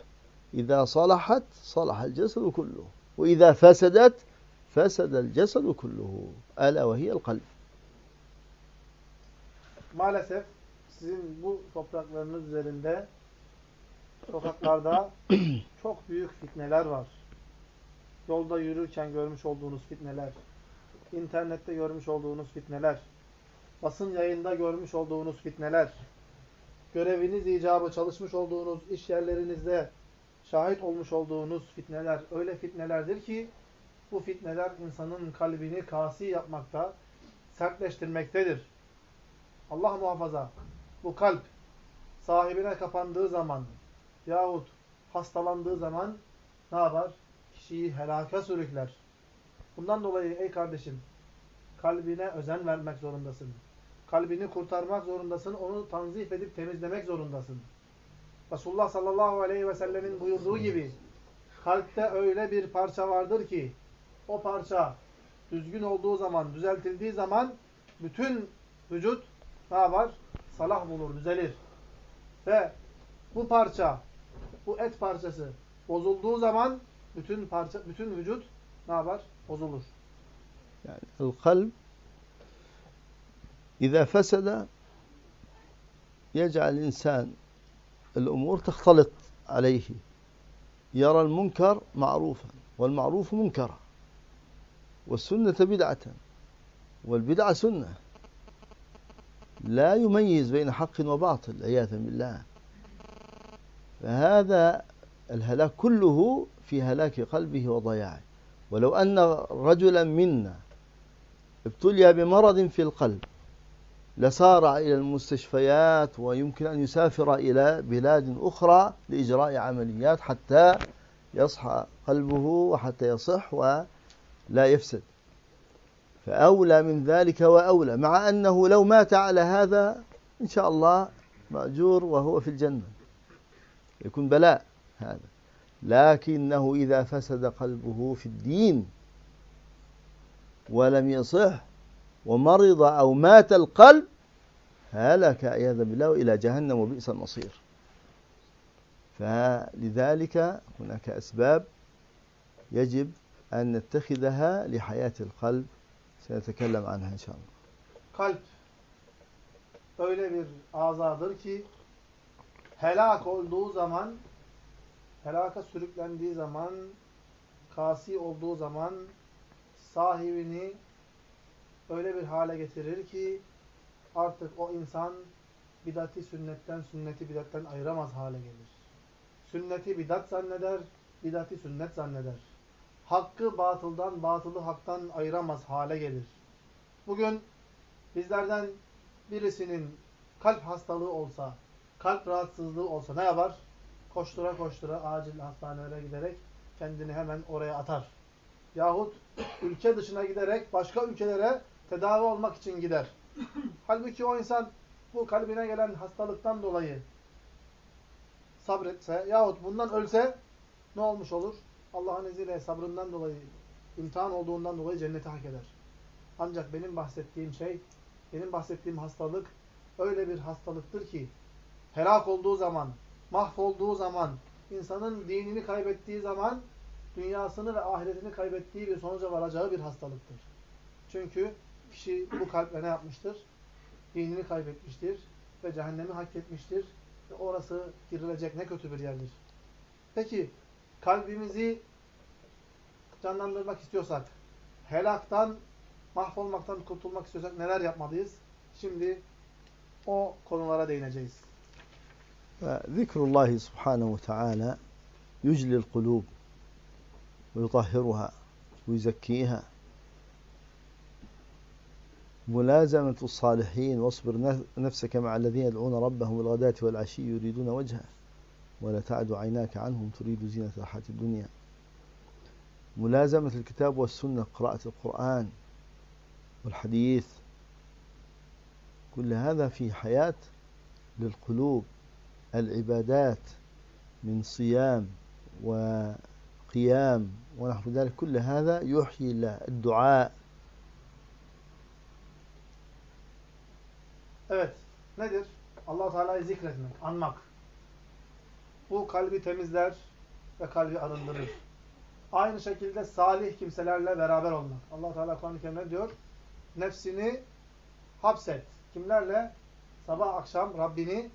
إذا صلحت صلح الجسد كله وإذا فسدت فسد الجسد كله ألا وهي القلب Maalesef sizin bu topraklarınız üzerinde sokaklarda [COUGHS] çok büyük fitneler var. Yolda yürürken görmüş olduğunuz fitneler, internette görmüş olduğunuz fitneler, basın yayında görmüş olduğunuz fitneler, göreviniz icabı çalışmış olduğunuz iş yerlerinizde şahit olmuş olduğunuz fitneler öyle fitnelerdir ki bu fitneler insanın kalbini kasi yapmakta, sertleştirmektedir. Allah muhafaza bu kalp sahibine kapandığı zaman yahut hastalandığı zaman ne yapar? Kişiyi helaka sürükler. Bundan dolayı ey kardeşim kalbine özen vermek zorundasın. Kalbini kurtarmak zorundasın. Onu tanzif edip temizlemek zorundasın. Resulullah sallallahu aleyhi ve sellemin buyurduğu gibi kalpte öyle bir parça vardır ki o parça düzgün olduğu zaman, düzeltildiği zaman bütün vücut ne yapar? Salah bulur, düzelir. Ve bu parça, bu et parçası bozulduğu zaman bütün parça, bütün vücut ne yapar? Bozulur. Yani القلب إذا فسد يجعل الإنسان الأمور تختلط عليه يرى المنكر معروفا والمعروف منكرا والسنة بدعة والبدعة سنة لا يميز بين حق وباطل عياذا بالله فهذا الهلاك كله في هلاك قلبه وضياعه ولو أن رجلا منا ابتلي بمرض في القلب لسارع إلى المستشفيات ويمكن أن يسافر إلى بلاد أخرى لإجراء عمليات حتى يصحى قلبه وحتى يصح ولا يفسد. فأولى من ذلك وأولى مع أنه لو مات على هذا إن شاء الله مأجور وهو في الجنة. يكون بلاء هذا. لكنه إذا فسد قلبه في الدين ولم يصح ومرض أو مات القلب هلك عياذا بالله إلى جهنم وبئس المصير. فلذلك هناك أسباب يجب أن نتخذها لحياة القلب سنتكلم عنها إن شاء الله. Kalp öyle bir azadır ki helak olduğu zaman helaka sürüklendiği zaman kasi olduğu zaman sahibini öyle bir hale getirir ki artık o insan bidati sünnetten, sünneti bidatten ayıramaz hale gelir. Sünneti bidat zanneder, bidati sünnet zanneder. Hakkı batıldan, batılı haktan ayıramaz hale gelir. Bugün bizlerden birisinin kalp hastalığı olsa, kalp rahatsızlığı olsa ne yapar? Koştura koştura acil hastanelere giderek kendini hemen oraya atar. Yahut ülke dışına giderek başka ülkelere tedavi olmak için gider. [COUGHS] Halbuki o insan bu kalbine gelen hastalıktan dolayı sabretse yahut bundan ölse ne olmuş olur? Allah'ın izniyle sabrından dolayı, imtihan olduğundan dolayı cenneti hak eder. Ancak benim bahsettiğim şey, benim bahsettiğim hastalık öyle bir hastalıktır ki helak olduğu zaman, mahvolduğu zaman, insanın dinini kaybettiği zaman dünyasını ve ahiretini kaybettiği bir sonuca varacağı bir hastalıktır. Çünkü kişi bu kalple ne yapmıştır? Dinini kaybetmiştir ve cehennemi hak etmiştir. Ve orası girilecek ne kötü bir yerdir. Peki kalbimizi canlandırmak istiyorsak, helaktan, mahvolmaktan kurtulmak istiyorsak neler yapmalıyız? Şimdi o konulara değineceğiz. ذكر الله سبحانه وتعالى يجلي القلوب ويطهرها ويزكيها. ملازمة الصالحين واصبر نفسك مع الذين يدعون ربهم بالغداة والعشي يريدون وجهه ولا تعد عيناك عنهم تريد زينة الحياة الدنيا. ملازمة الكتاب والسنة قراءة القرآن والحديث كل هذا في حياة للقلوب. el-ibadat min siyam ve kıyam ve nahvu dâlik kulle hâzâ yuhyi dua. Evet. Nedir? allah Teala'yı zikretmek, anmak. Bu kalbi temizler ve kalbi arındırır. Aynı şekilde salih kimselerle beraber olmak. allah Teala Kur'an-ı Kerim'de diyor, nefsini hapset. Kimlerle? Sabah akşam Rabbini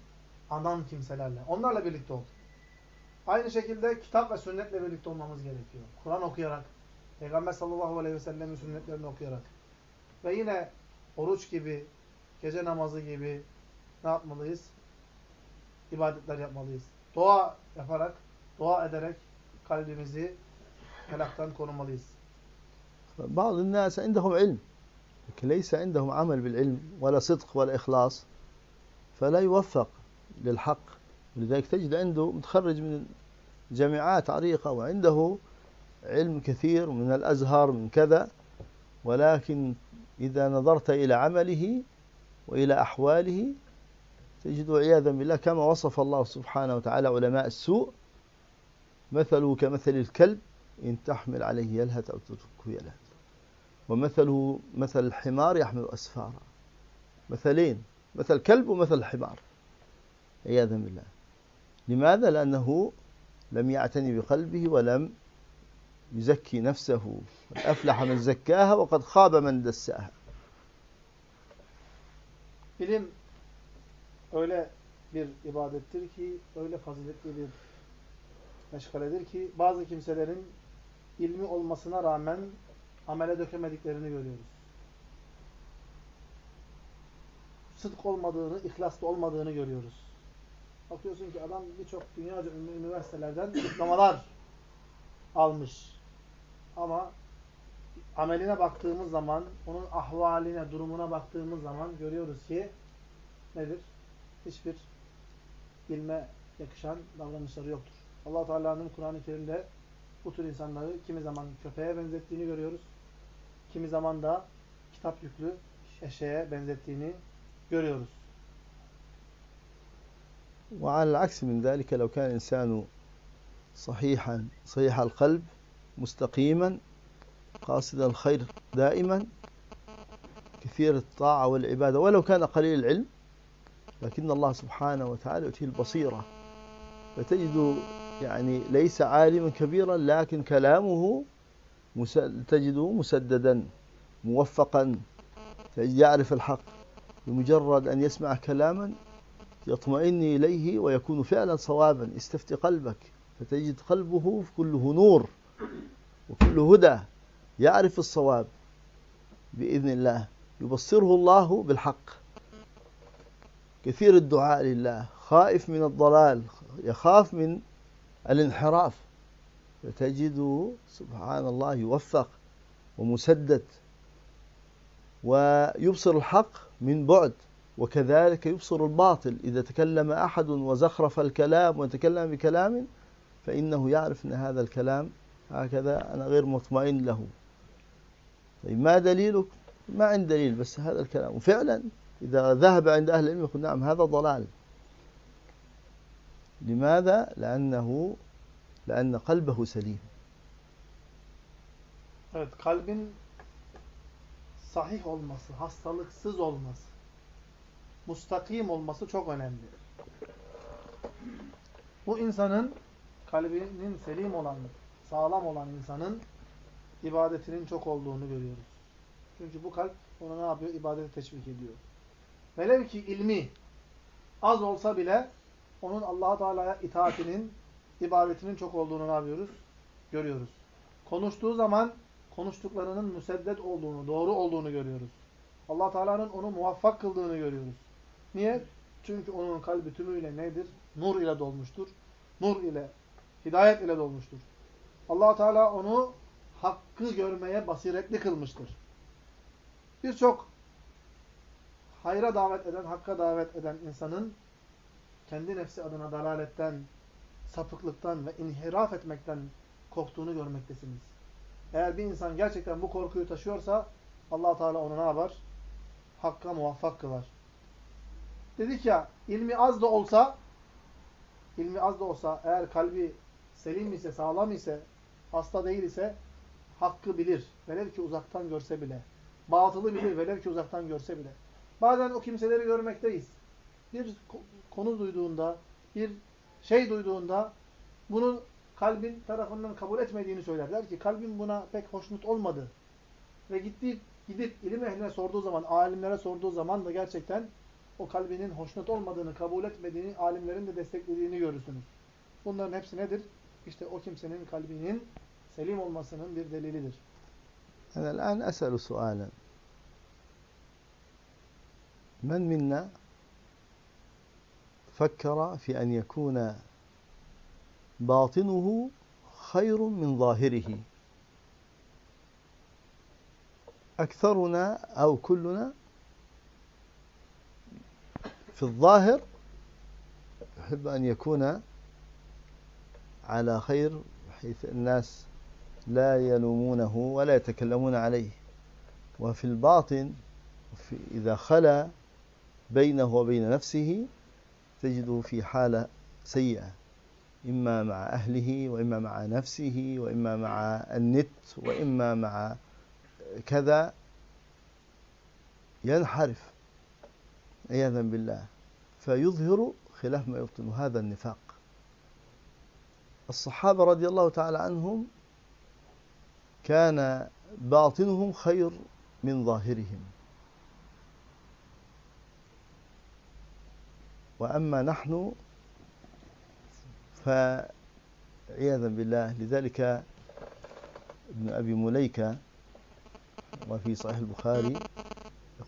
anan kimselerle. Onlarla birlikte ol. Aynı şekilde kitap ve sünnetle birlikte olmamız gerekiyor. Kur'an okuyarak, Peygamber sallallahu aleyhi ve sellemin sünnetlerini okuyarak ve yine oruç gibi, gece namazı gibi ne yapmalıyız? İbadetler yapmalıyız. Dua yaparak, dua ederek kalbimizi helaktan korumalıyız. بعض الناس عندهم علم لكن ليس عندهم عمل بالعلم ولا صدق ولا إخلاص فلا يوفق للحق. ولذلك تجد عنده متخرج من جامعات عريقة وعنده علم كثير من الأزهر من كذا ولكن إذا نظرت إلى عمله وإلى أحواله تجد عياذا بالله كما وصف الله سبحانه وتعالى علماء السوء مثله كمثل الكلب إن تحمل عليه يلهث أو تتركه يلهث. ومثله مثل الحمار يحمل أسفارا. مثلين مثل كلب ومثل الحمار عياذا بالله لماذا؟ لأنه لم يعتني بقلبه ولم يزكي نفسه أفلح من زكاها وقد خاب من دساها İlim öyle bir ibadettir ki, öyle faziletli bir meşgaledir ki, bazı kimselerin ilmi olmasına rağmen amele dökemediklerini görüyoruz. Sıdk olmadığını, ihlaslı olmadığını görüyoruz. Bakıyorsun ki adam birçok dünyaca üniversitelerden [COUGHS] diplomalar almış. Ama ameline baktığımız zaman, onun ahvaline, durumuna baktığımız zaman görüyoruz ki nedir? Hiçbir ilme yakışan davranışları yoktur. allah Teala'nın Kur'an-ı Kerim'de bu tür insanları kimi zaman köpeğe benzettiğini görüyoruz. Kimi zaman da kitap yüklü eşeğe benzettiğini görüyoruz. وعلى العكس من ذلك لو كان الإنسان صحيحا صحيح القلب مستقيما قاصد الخير دائما كثير الطاعة والعبادة ولو كان قليل العلم لكن الله سبحانه وتعالى يؤتيه البصيرة. فتجد يعني ليس عالما كبيرا لكن كلامه تجده مسددا موفقا يعرف الحق بمجرد أن يسمع كلاما يطمئن إليه ويكون فعلا صوابا. استفت قلبك فتجد قلبه كله نور وكله هدى يعرف الصواب بإذن الله. يبصره الله بالحق. كثير الدعاء لله. خائف من الضلال يخاف من الانحراف. فتجده سبحان الله يوفق ومسدد ويبصر الحق من بعد. وكذلك يبصر الباطل. إذا تكلم أحد وزخرف الكلام وتكلم بكلام فإنه يعرف أن هذا الكلام هكذا أنا غير مطمئن له. طيب ما دليلك؟ ما عندي دليل بس هذا الكلام. وفعلا إذا ذهب عند أهل العلم يقول نعم هذا ضلال. لماذا؟ لأنه لأن قلبه سليم. Kalbin sahih olması, hastalıksız olması, mustakim olması çok önemli. Bu insanın, kalbinin selim olan, sağlam olan insanın ibadetinin çok olduğunu görüyoruz. Çünkü bu kalp ona ne yapıyor? İbadeti teşvik ediyor. Velev ki ilmi az olsa bile onun allah Teala'ya itaatinin, ibadetinin çok olduğunu ne yapıyoruz? Görüyoruz. Konuştuğu zaman konuştuklarının müseddet olduğunu, doğru olduğunu görüyoruz. allah Teala'nın onu muvaffak kıldığını görüyoruz. Niye? Çünkü onun kalbi tümüyle nedir? Nur ile dolmuştur. Nur ile, hidayet ile dolmuştur. allah Teala onu hakkı görmeye basiretli kılmıştır. Birçok hayra davet eden, hakka davet eden insanın kendi nefsi adına dalaletten sapıklıktan ve inhiraf etmekten korktuğunu görmektesiniz. Eğer bir insan gerçekten bu korkuyu taşıyorsa allah Teala onu ne yapar? Hakka muvaffak kılar. Dedik ya ilmi az da olsa ilmi az da olsa eğer kalbi selim ise, sağlam ise, hasta değil ise hakkı bilir. Velev ki uzaktan görse bile. Batılı bilir. Velev ki uzaktan görse bile. Bazen o kimseleri görmekteyiz. Bir konu duyduğunda, bir şey duyduğunda bunu kalbin tarafından kabul etmediğini söyler. Der ki kalbim buna pek hoşnut olmadı. Ve gitti, gidip ilim ehline sorduğu zaman, alimlere sorduğu zaman da gerçekten o kalbinin hoşnut olmadığını, kabul etmediğini, alimlerin de desteklediğini görürsünüz. Bunların hepsi nedir? İşte o kimsenin kalbinin selim olmasının bir delilidir. أنا الآن أسأل سؤالا من منا فكر في أن يكون باطنه خير من ظاهره أكثرنا أو كلنا في الظاهر يحب أن يكون على خير حيث الناس لا يلومونه ولا يتكلمون عليه. وفي الباطن في إذا خلا بينه وبين نفسه تجده في حالة سيئة. إما مع أهله وإما مع نفسه وإما مع النت وإما مع كذا ينحرف. عياذا بالله فيظهر خلاف ما يبطن هذا النفاق. الصحابة رضي الله تعالى عنهم كان باطنهم خير من ظاهرهم. وأما نحن فعياذا بالله لذلك ابن أبي مليكة وفي صحيح البخاري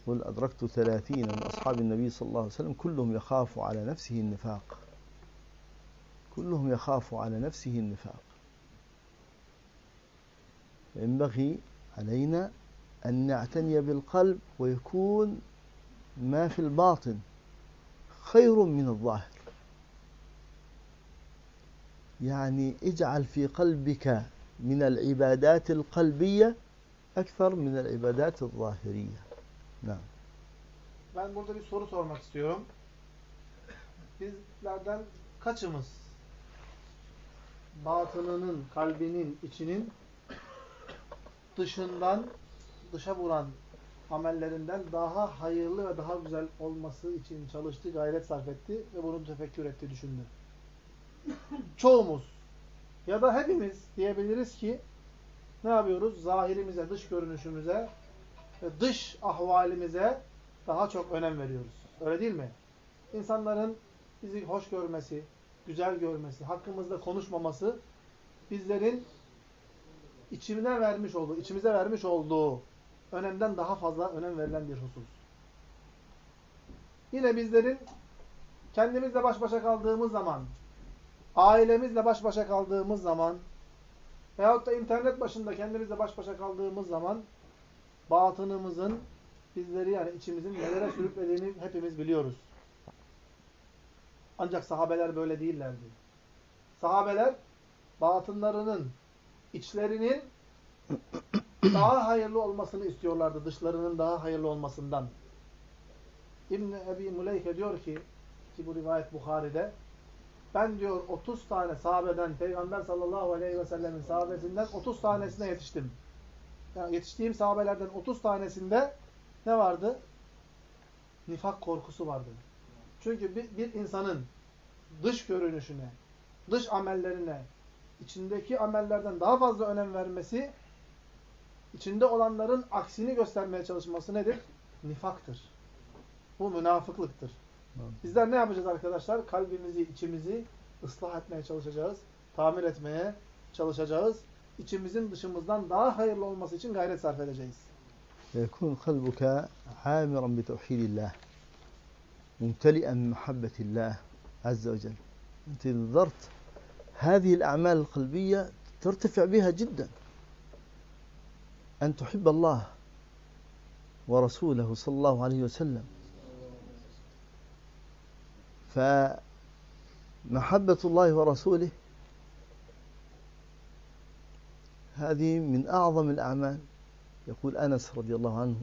يقول أدركت ثلاثين من أصحاب النبي صلى الله عليه وسلم كلهم يخاف على نفسه النفاق. كلهم يخاف على نفسه النفاق. فينبغي علينا أن نعتني بالقلب ويكون ما في الباطن خير من الظاهر. يعني اجعل في قلبك من العبادات القلبية أكثر من العبادات الظاهرية. Ne? Ben burada bir soru sormak istiyorum. Bizlerden kaçımız batınının, kalbinin, içinin dışından, dışa vuran amellerinden daha hayırlı ve daha güzel olması için çalıştı, gayret sarf etti ve bunu tefekkür etti, düşündü. Çoğumuz ya da hepimiz diyebiliriz ki ne yapıyoruz? Zahirimize, dış görünüşümüze ve dış ahvalimize daha çok önem veriyoruz. Öyle değil mi? İnsanların bizi hoş görmesi, güzel görmesi, hakkımızda konuşmaması bizlerin içimine vermiş olduğu, içimize vermiş olduğu önemden daha fazla önem verilen bir husus. Yine bizlerin kendimizle baş başa kaldığımız zaman, ailemizle baş başa kaldığımız zaman veyahut da internet başında kendimizle baş başa kaldığımız zaman batınımızın bizleri yani içimizin nelere sürüklediğini hepimiz biliyoruz. Ancak sahabeler böyle değillerdi. Sahabeler batınlarının, içlerinin [COUGHS] daha hayırlı olmasını istiyorlardı. Dışlarının daha hayırlı olmasından. İbn Ebi Muleyke diyor ki ki bu rivayet Bukhari'de ben diyor 30 tane sahabeden Peygamber sallallahu aleyhi ve sellemin sahabesinden 30 tanesine yetiştim. Yani yetiştiğim sahabelerden 30 tanesinde ne vardı? Nifak korkusu vardı. Çünkü bir, bir insanın dış görünüşüne, dış amellerine, içindeki amellerden daha fazla önem vermesi, içinde olanların aksini göstermeye çalışması nedir? Nifaktır. Bu münafıklıktır. Bizler ne yapacağız arkadaşlar? Kalbimizi, içimizi ıslah etmeye çalışacağız. Tamir etmeye çalışacağız. İçimizin dışımızdan daha hayırlı olması için gayret sarf edeceğiz. يكون قلبك عامرا بتوحيد الله ممتلئا من محبة الله عز وجل أنت نظرت هذه الأعمال القلبية ترتفع بها جدا أن تحب الله ورسوله صلى الله عليه وسلم محبة الله ورسوله هذه من أعظم الأعمال. يقول أنس رضي الله عنه.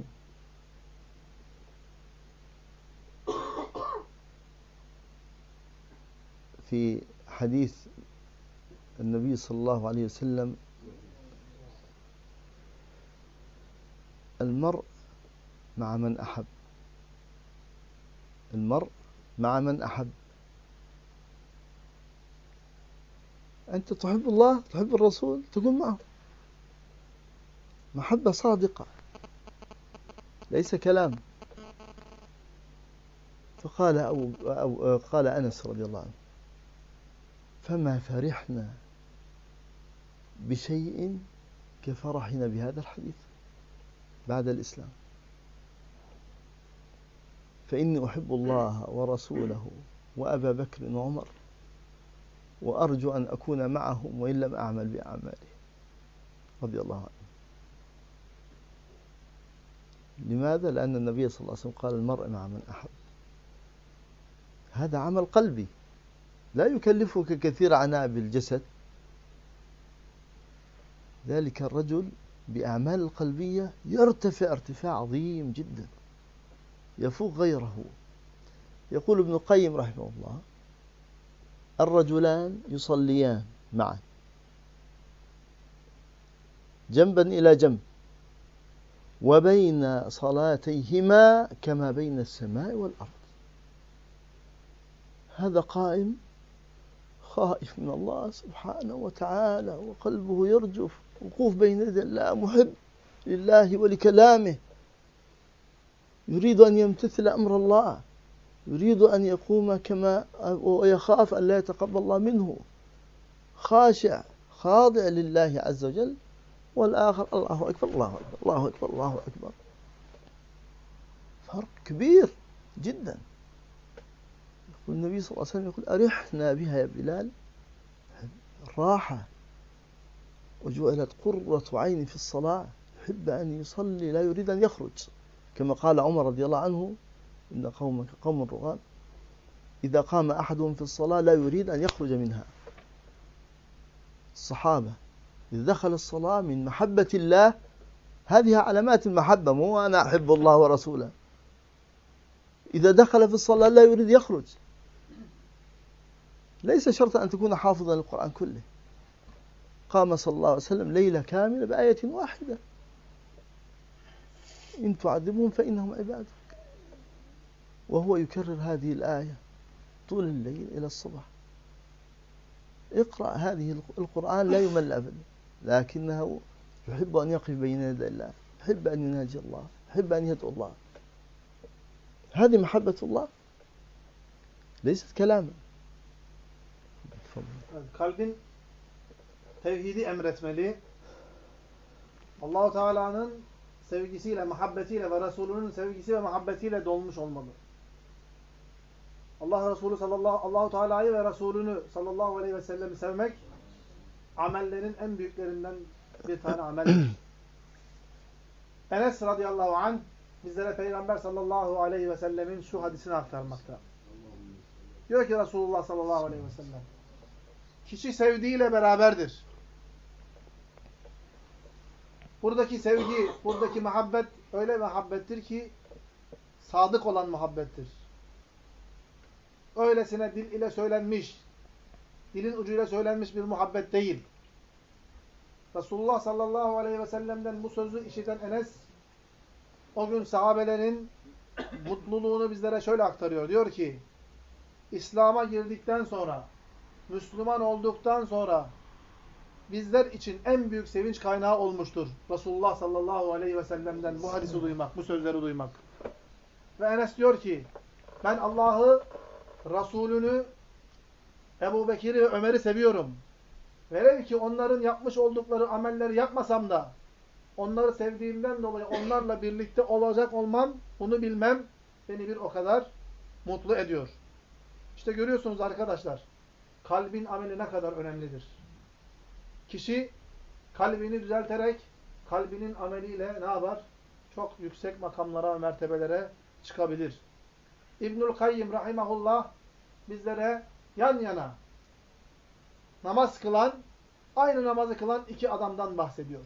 في حديث النبي صلى الله عليه وسلم المرء مع من أحب. المرء مع من أحب. أنت تحب الله تحب الرسول تكون معه. محبة صادقة. ليس كلام. فقال أو, أو قال أنس رضي الله عنه فما فرحنا بشيء كفرحنا بهذا الحديث بعد الإسلام. فإني أحب الله ورسوله وأبا بكر وعمر وأرجو أن أكون معهم وإن لم أعمل بأعماله رضي الله عنه. لماذا؟ لأن النبي صلى الله عليه وسلم قال المرء مع من أحب. هذا عمل قلبي. لا يكلفك كثير عناء بالجسد. ذلك الرجل بأعمال القلبية يرتفع ارتفاع عظيم جدا. يفوق غيره. يقول ابن القيم رحمه الله الرجلان يصليان معا. جنبا إلى جنب. وبين صلاتيهما كما بين السماء والأرض. هذا قائم خائف من الله سبحانه وتعالى وقلبه يرجف وقوف بين يدي الله محب لله ولكلامه. يريد أن يمتثل أمر الله يريد أن يقوم كما ويخاف أن لا يتقبل الله منه. خاشع خاضع لله عز وجل. والآخر الله أكبر الله أكبر الله أكبر الله أكبر. فرق كبير جدا. يقول النبي صلى الله عليه وسلم يقول أرحنا بها يا بلال. راحة وجعلت قرة عيني في الصلاة. يحب أن يصلي لا يريد أن يخرج. كما قال عمر رضي الله عنه إن قومك قوم رغام إذا قام أحدهم في الصلاة لا يريد أن يخرج منها. الصحابة إذا دخل الصلاة من محبة الله. هذه علامات المحبة مو أنا أحب الله ورسوله. إذا دخل في الصلاة لا يريد يخرج. ليس شرطا أن تكون حافظا للقرآن كله. قام صلى الله عليه وسلم ليلة كاملة بآية واحدة. إن تعذبهم فإنهم عبادك وهو يكرر هذه الآية طول الليل إلى الصبح. اقرأ هذه القرآن لا يمل أبدا. لكنه يحب أن يقف بين يدي الله يحب أن يناجي الله يحب أن يدعو الله هذه محبة الله ليست كلاما Kalbin tevhidi emretmeli. Allahu Teala'nın sevgisiyle, muhabbetiyle ve Resulünün sevgisi ve muhabbetiyle dolmuş olmalı. Allah Resulü sallallahu Allahu Teala'yı ve Resulünü sallallahu aleyhi ve sellem'i sevmek amellerin en büyüklerinden bir tane ameldir. [CLEARS THROAT] Enes radıyallahu anh bizlere Peygamber sallallahu aleyhi ve sellemin şu hadisini aktarmakta. Diyor ki Resulullah sallallahu aleyhi ve sellem kişi sevdiğiyle beraberdir. Buradaki sevgi, buradaki muhabbet öyle muhabbettir ki sadık olan muhabbettir. Öylesine dil ile söylenmiş, dilin ucuyla söylenmiş bir muhabbet değil. Resulullah sallallahu aleyhi ve sellem'den bu sözü işiten Enes o gün sahabelerin [COUGHS] mutluluğunu bizlere şöyle aktarıyor. Diyor ki İslam'a girdikten sonra Müslüman olduktan sonra bizler için en büyük sevinç kaynağı olmuştur. Resulullah sallallahu aleyhi ve sellem'den bu hadisi duymak, bu sözleri duymak. Ve Enes diyor ki ben Allah'ı, Resulünü, Ebu Bekir'i ve Ömer'i seviyorum. Velev ki onların yapmış oldukları amelleri yapmasam da onları sevdiğimden dolayı onlarla birlikte olacak olmam, bunu bilmem beni bir o kadar mutlu ediyor. İşte görüyorsunuz arkadaşlar, kalbin ameli ne kadar önemlidir. Kişi kalbini düzelterek, kalbinin ameliyle ne yapar? Çok yüksek makamlara mertebelere çıkabilir. İbnül Kayyim rahimahullah bizlere yan yana namaz kılan, aynı namazı kılan iki adamdan bahsediyor.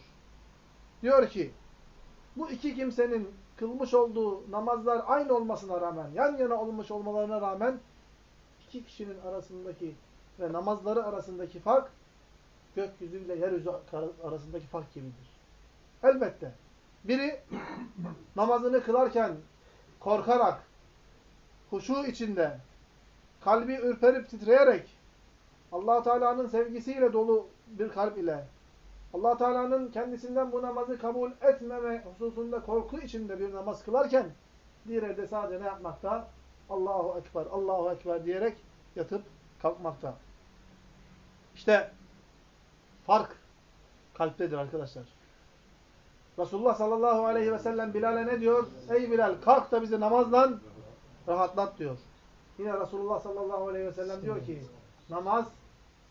Diyor ki, bu iki kimsenin kılmış olduğu namazlar aynı olmasına rağmen, yan yana olmuş olmalarına rağmen, iki kişinin arasındaki ve namazları arasındaki fark, gökyüzüyle yeryüzü arasındaki fark gibidir. Elbette. Biri namazını kılarken korkarak, huşu içinde, kalbi ürperip titreyerek, allah Teala'nın sevgisiyle dolu bir kalp ile, allah Teala'nın kendisinden bu namazı kabul etmeme hususunda korku içinde bir namaz kılarken, diğeri de sadece ne yapmakta? Allahu Ekber, Allahu Ekber diyerek yatıp kalkmakta. İşte fark kalptedir arkadaşlar. Resulullah sallallahu aleyhi ve sellem Bilal'e ne diyor? Ey Bilal kalk da bizi namazla rahatlat diyor. Yine Resulullah sallallahu aleyhi ve sellem diyor ki namaz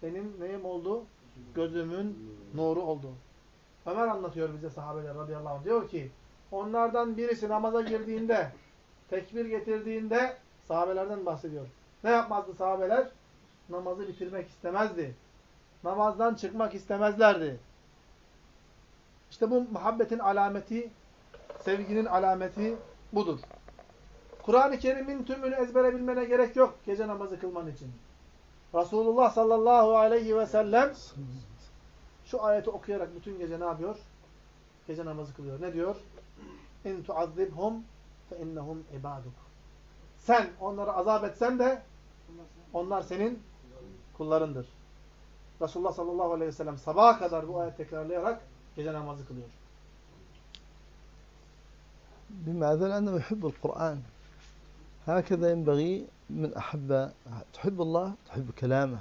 benim neyim oldu? Gözümün nuru oldu. Ömer anlatıyor bize sahabeler radıyallahu anh. Diyor ki onlardan birisi namaza girdiğinde tekbir getirdiğinde sahabelerden bahsediyor. Ne yapmazdı sahabeler? Namazı bitirmek istemezdi. Namazdan çıkmak istemezlerdi. İşte bu muhabbetin alameti, sevginin alameti budur. Kur'an-ı Kerim'in tümünü ezbere bilmene gerek yok gece namazı kılman için. Resulullah sallallahu aleyhi ve sellem şu ayeti okuyarak bütün gece ne yapıyor? Gece namazı kılıyor. Ne diyor? İn tuazzibhum fe innehum ibaduk. Sen onları azap etsen de onlar senin kullarındır. Resulullah sallallahu aleyhi ve sellem sabaha kadar bu ayet tekrarlayarak gece namazı kılıyor. لماذا؟ لأنه يحب القرآن هكذا ينبغي من أحب تحب الله تحب كلامه.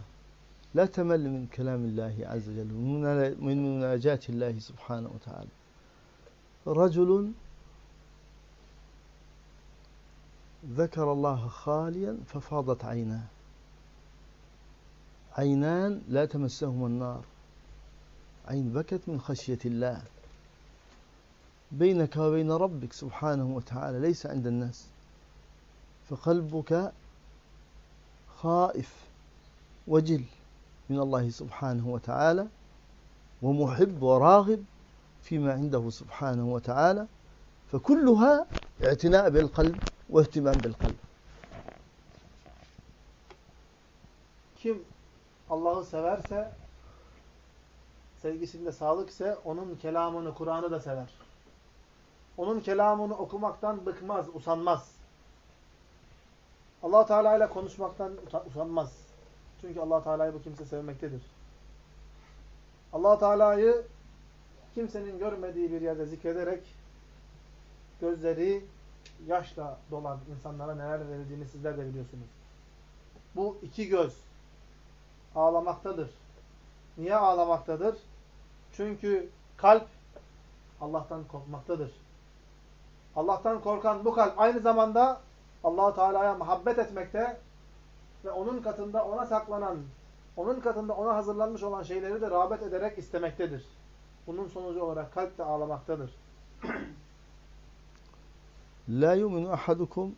لا تمل من كلام الله عز وجل من مناجاة الله سبحانه وتعالى. رجل ذكر الله خاليا ففاضت عيناه. عينان لا تمسهما النار. عين بكت من خشية الله. بينك وبين ربك سبحانه وتعالى ليس عند الناس. فقلبك خائف وجل من الله سبحانه وتعالى ومحب وراغب فيما عنده سبحانه وتعالى فكلها اعتناء بالقلب واهتمام بالقلب Kim Allah'ı severse sevgisinde sağlık ise onun kelamını, Kur'an'ı da sever. Onun kelamını okumaktan bıkmaz, usanmaz. allah Teala ile konuşmaktan usanmaz. Çünkü allah Teala'yı bu kimse sevmektedir. allah Teala'yı kimsenin görmediği bir yerde zikrederek gözleri yaşla dolan insanlara neler verildiğini sizler de biliyorsunuz. Bu iki göz ağlamaktadır. Niye ağlamaktadır? Çünkü kalp Allah'tan korkmaktadır. Allah'tan korkan bu kalp aynı zamanda allah Teala'ya muhabbet etmekte ve onun katında ona saklanan, onun katında ona hazırlanmış olan şeyleri de rağbet ederek istemektedir. Bunun sonucu olarak kalp de ağlamaktadır. [CLEARS THROAT] La yuminu ahadukum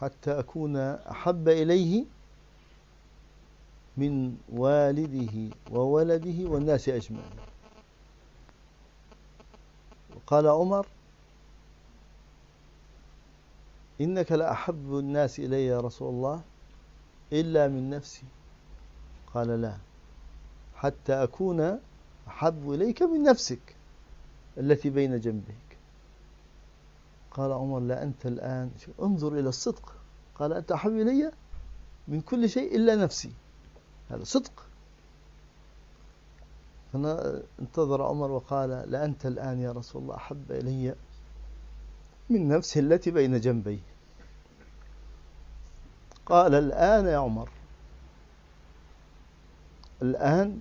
hatta akuna ahabba ileyhi من والده وولده والناس أجمعين قال عمر إنك لأحب الناس إلي يا رسول الله إلا من نفسي. قال لا حتى أكون أحب إليك من نفسك التي بين جنبيك. قال عمر لا أنت الآن انظر إلى الصدق. قال أنت أحب إلي من كل شيء إلا نفسي. هذا صدق. انتظر عمر وقال لأنت الآن يا رسول الله أحب إلي من نفسه التي بين جنبي قال الآن يا عمر. الآن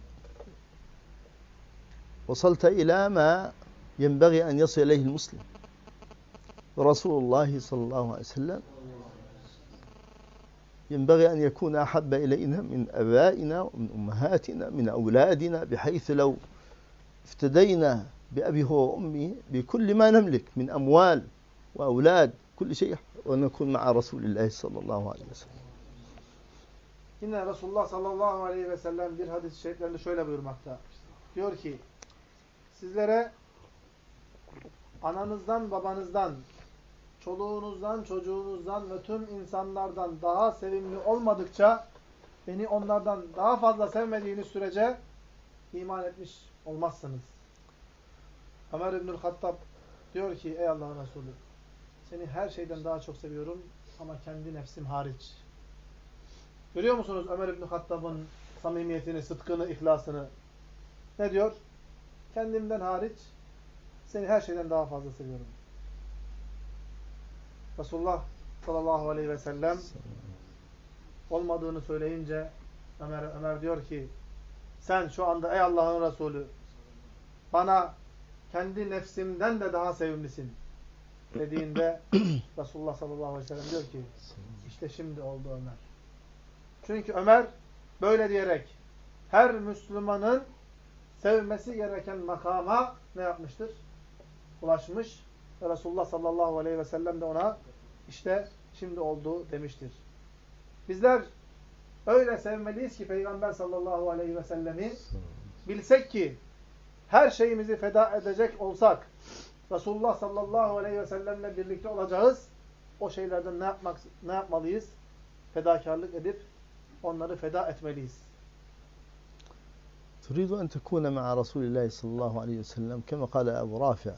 وصلت إلى ما ينبغي أن يصل إليه المسلم. رسول الله صلى الله عليه وسلم ينبغي أن يكون أحب إلينا من أبائنا ومن أمهاتنا من أولادنا بحيث لو افتدينا بأبي هو وأمي بكل ما نملك من أموال وأولاد كل شيء ونكون مع رسول الله صلى الله عليه وسلم Yine Resulullah sallallahu aleyhi ve sellem bir hadis-i şeriflerinde şöyle buyurmakta. Diyor ki, sizlere ananızdan, babanızdan, çoluğunuzdan, çocuğunuzdan ve tüm insanlardan daha sevimli olmadıkça beni onlardan daha fazla sevmediğiniz sürece iman etmiş olmazsınız. Ömer İbnül Hattab diyor ki ey Allah'ın Resulü seni her şeyden daha çok seviyorum ama kendi nefsim hariç. Görüyor musunuz Ömer İbnül Hattab'ın samimiyetini, sıdkını, ihlasını? Ne diyor? Kendimden hariç seni her şeyden daha fazla seviyorum. Resulullah sallallahu aleyhi ve sellem olmadığını söyleyince Ömer, Ömer diyor ki sen şu anda ey Allah'ın Resulü bana kendi nefsimden de daha sevimlisin dediğinde [CLEARS THROAT] Resulullah sallallahu aleyhi ve sellem diyor ki işte şimdi oldu Ömer. Çünkü Ömer böyle diyerek her Müslümanın sevmesi gereken makama ne yapmıştır? Ulaşmış ve Resulullah sallallahu aleyhi ve sellem de ona işte şimdi oldu demiştir. Bizler öyle sevmeliyiz ki Peygamber sallallahu aleyhi ve sellemi bilsek ki her şeyimizi feda edecek olsak Resulullah sallallahu aleyhi ve sellemle birlikte olacağız. O şeylerden ne yapmak ne yapmalıyız? Fedakarlık edip onları feda etmeliyiz. تريد أن تكون مع رسول الله صلى الله عليه وسلم كما قال أبو رافع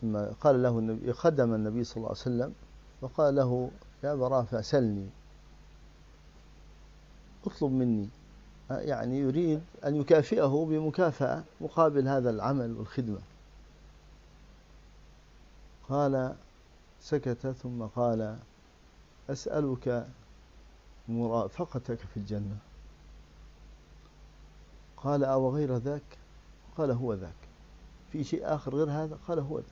ثم قال له النبي خدم النبي صلى الله عليه وسلم وقال له يا أبا رافع سلني اطلب مني يعني يريد أن يكافئه بمكافأة مقابل هذا العمل والخدمة قال سكت ثم قال أسألك مرافقتك في الجنة. قال أو غير ذاك؟ قال هو ذاك. في شيء آخر غير هذا؟ قال هو ذاك.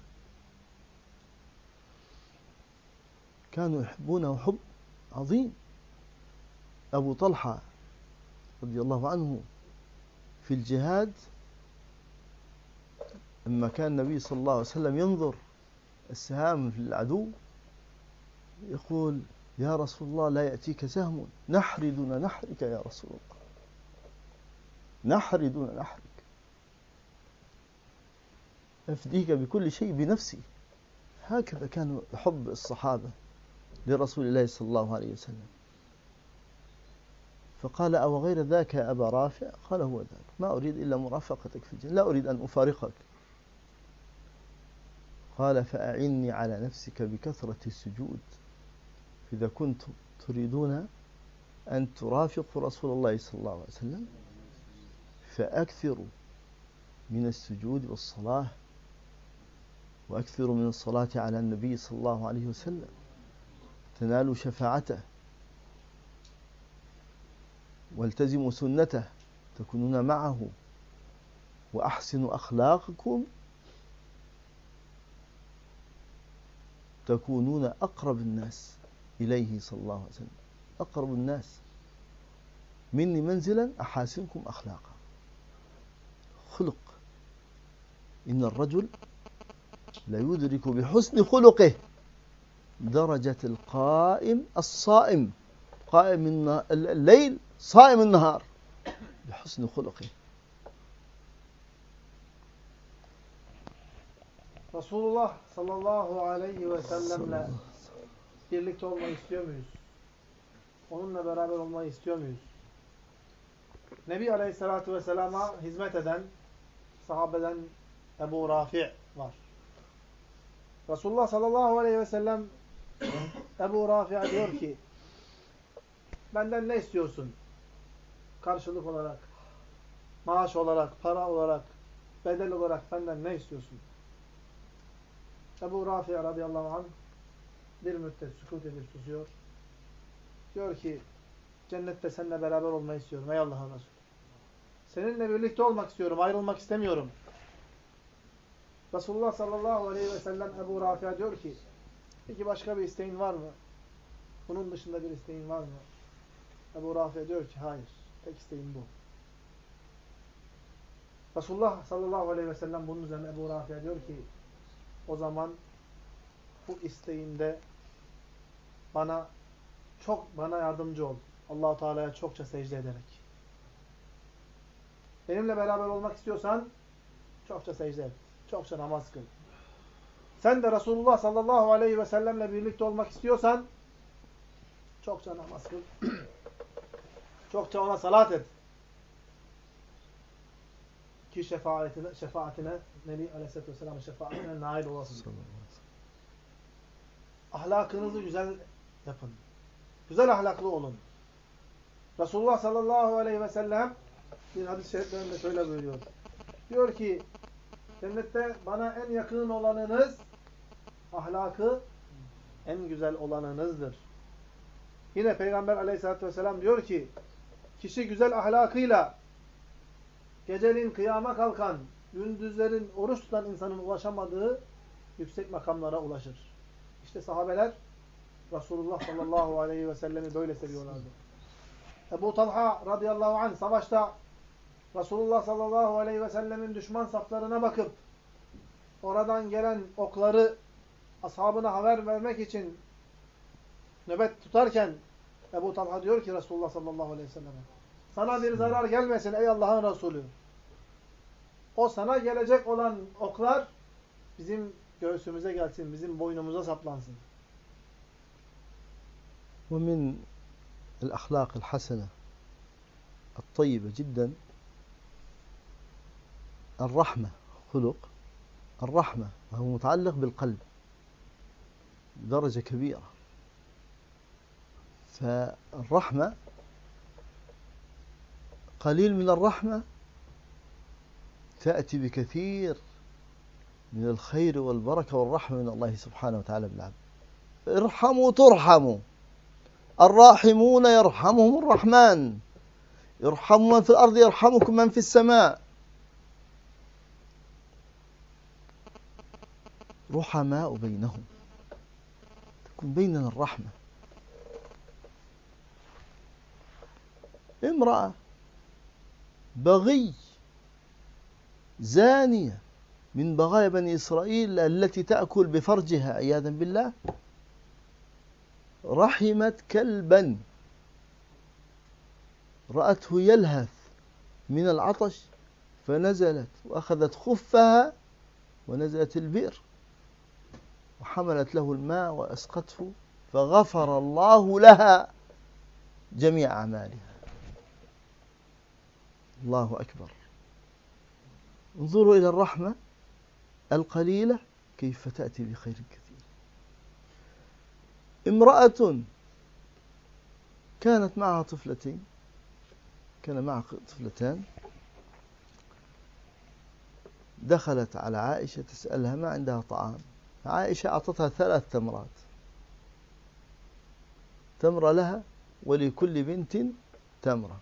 كانوا يحبونه حب عظيم. أبو طلحة رضي الله عنه في الجهاد لما كان النبي صلى الله عليه وسلم ينظر السهام في العدو يقول يا رسول الله لا يأتيك سهم نحر دون نحرك يا رسول الله. نحر دون نحرك. أفديك بكل شيء بنفسي. هكذا كان حب الصحابة لرسول الله صلى الله عليه وسلم. فقال أو غير ذاك يا أبا رافع؟ قال هو ذاك. ما أريد إلا مرافقتك في الجنة لا أريد أن أفارقك. قال فأعني على نفسك بكثرة السجود. إذا كنتم تريدون أن ترافقوا رسول الله صلى الله عليه وسلم فأكثروا من السجود والصلاة وأكثروا من الصلاة على النبي صلى الله عليه وسلم. تنالوا شفاعته. والتزموا سنته. تكونون معه. وأحسنوا أخلاقكم. تكونون أقرب الناس إليه صلى الله عليه وسلم. أقرب الناس. مني منزلا أحاسنكم أخلاقا. خلق. إن الرجل لا يدرك بحسن خلقه درجة القائم الصائم. قائم الليل صائم النهار. بحسن خلقه. Resulullah sallallahu aleyhi ve sellemle birlikte olmayı istiyor muyuz? Onunla beraber olmayı istiyor muyuz? Nebi aleyhissalatu vesselama hizmet eden sahabeden Ebu Rafi' var. Resulullah sallallahu aleyhi ve sellem [CLEARS THROAT] Ebu Rafi'e diyor ki benden ne istiyorsun? Karşılık olarak, maaş olarak, para olarak, bedel olarak benden ne istiyorsun? Ebu Rafi radıyallahu anh bir müddet sükut edip susuyor. Diyor ki cennette seninle beraber olmayı istiyorum ey Allah'ın Resulü. Seninle birlikte olmak istiyorum, ayrılmak istemiyorum. Resulullah sallallahu aleyhi ve sellem Ebu Rafi'ye diyor ki peki başka bir isteğin var mı? Bunun dışında bir isteğin var mı? Ebu Rafi diyor ki hayır. Tek isteğim bu. Resulullah sallallahu aleyhi ve sellem bunun üzerine Ebu Rafi'ye diyor ki o zaman bu isteğinde bana çok bana yardımcı ol. allah Teala'ya çokça secde ederek. Benimle beraber olmak istiyorsan çokça secde et. Çokça namaz kıl. Sen de Resulullah sallallahu aleyhi ve sellemle birlikte olmak istiyorsan çokça namaz kıl. [CLEARS THROAT] çokça ona salat et. Ki şefaatine, şefaatine Nebi Aleyhisselatü Vesselam'ın şefaatine nail olasın. Ahlakınızı güzel yapın. Güzel ahlaklı olun. Resulullah sallallahu aleyhi ve sellem bir hadis-i şeriflerinde şöyle buyuruyor. Diyor ki cennette bana en yakın olanınız ahlakı en güzel olanınızdır. Yine Peygamber aleyhissalatü vesselam diyor ki kişi güzel ahlakıyla geceliğin kıyama kalkan, gündüzlerin oruç tutan insanın ulaşamadığı yüksek makamlara ulaşır. İşte sahabeler Resulullah sallallahu aleyhi ve sellemi böyle seviyorlardı. Ebu Talha radıyallahu anh savaşta Resulullah sallallahu aleyhi ve sellemin düşman saflarına bakıp oradan gelen okları ashabına haber vermek için nöbet tutarken Ebu Talha diyor ki Resulullah sallallahu aleyhi ve selleme sana bir zarar gelmesin ey Allah'ın Resulü. O sana gelecek olan oklar bizim göğsümüze gelsin, bizim boynumuza saplansın. ومن الأخلاق الحسنة الطيبة جدا الرحمة خلق الرحمة وهو متعلق بالقلب درجة كبيرة فالرحمة قليل من الرحمة تأتي بكثير من الخير والبركة والرحمة من الله سبحانه وتعالى بالعبد ارحموا ترحموا. الراحمون يرحمهم الرحمن. يرحم من في الأرض يرحمكم من في السماء. رحماء بينهم. تكون بيننا الرحمة. امرأة بغي زانية من بغايا بني إسرائيل التي تأكل بفرجها عياذا بالله رحمت كلبا. رأته يلهث من العطش فنزلت وأخذت خفها ونزلت البئر وحملت له الماء وأسقته فغفر الله لها جميع أعمالها. الله أكبر. انظروا إلى الرحمة القليلة كيف تأتي بخير كثير. امرأة كانت معها طفلتين كان معها طفلتان دخلت على عائشة تسألها ما عندها طعام. عائشة أعطتها ثلاث تمرات. تمرة لها ولكل بنت تمرة.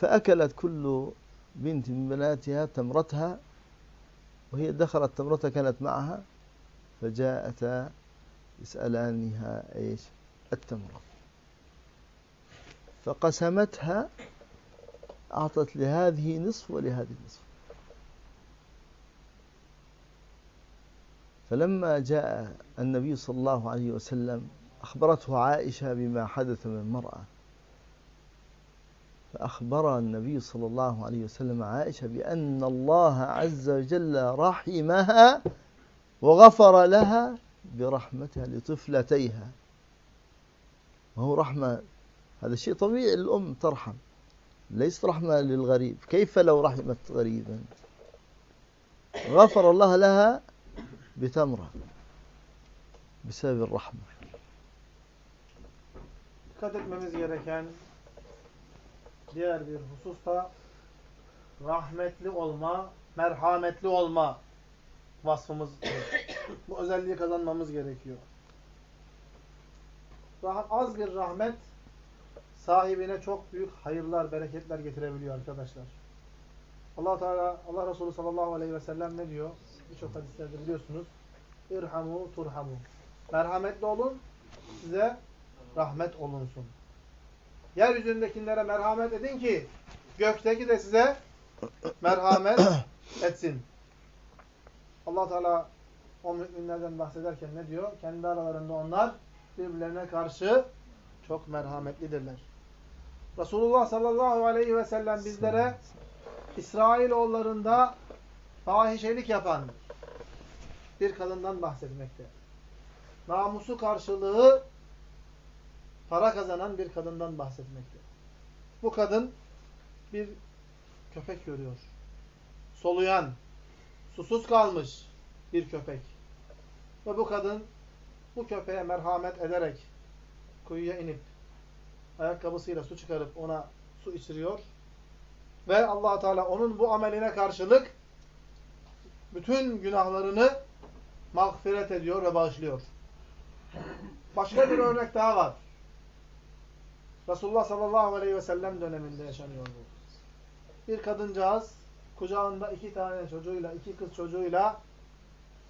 فأكلت كل بنت من بناتها تمرتها وهي دخلت تمرتها كانت معها فجاءتا يسألانها إيش؟ التمرة. فقسمتها أعطت لهذه نصف ولهذه نصف. فلما جاء النبي صلى الله عليه وسلم أخبرته عائشة بما حدث من المرأة فأخبر النبي صلى الله عليه وسلم عائشة بأن الله عز وجل رحمها وغفر لها برحمتها لطفلتيها. وهو رحمة؟ هذا شيء طبيعي الأم ترحم. ليست رحمة للغريب. كيف لو رحمت غريبا؟ غفر الله لها بتمرة بسبب الرحمة. Dikkat etmemiz diğer bir husus da rahmetli olma, merhametli olma vasfımız. Bu özelliği kazanmamız gerekiyor. Az bir rahmet sahibine çok büyük hayırlar, bereketler getirebiliyor arkadaşlar. Allah Teala Allah Resulü sallallahu aleyhi ve sellem ne diyor? Birçok hadislerde biliyorsunuz. İrhamu turhamu. Merhametli olun, size rahmet olunsun. Yeryüzündekilere merhamet edin ki gökteki de size merhamet [COUGHS] etsin. Allah Teala o müminlerden bahsederken ne diyor? Kendi aralarında onlar birbirlerine karşı çok merhametlidirler. Resulullah sallallahu aleyhi ve sellem bizlere İsrailoğullarında fahişelik yapan bir kadından bahsetmekte. Namusu karşılığı para kazanan bir kadından bahsetmekte. Bu kadın bir köpek görüyor. Soluyan, susuz kalmış bir köpek. Ve bu kadın bu köpeğe merhamet ederek kuyuya inip ayakkabısıyla su çıkarıp ona su içiriyor. Ve allah Teala onun bu ameline karşılık bütün günahlarını mağfiret ediyor ve bağışlıyor. Başka bir örnek daha var. Resulullah sallallahu aleyhi ve sellem döneminde yaşanıyor bu. Bir kadıncağız kucağında iki tane çocuğuyla, iki kız çocuğuyla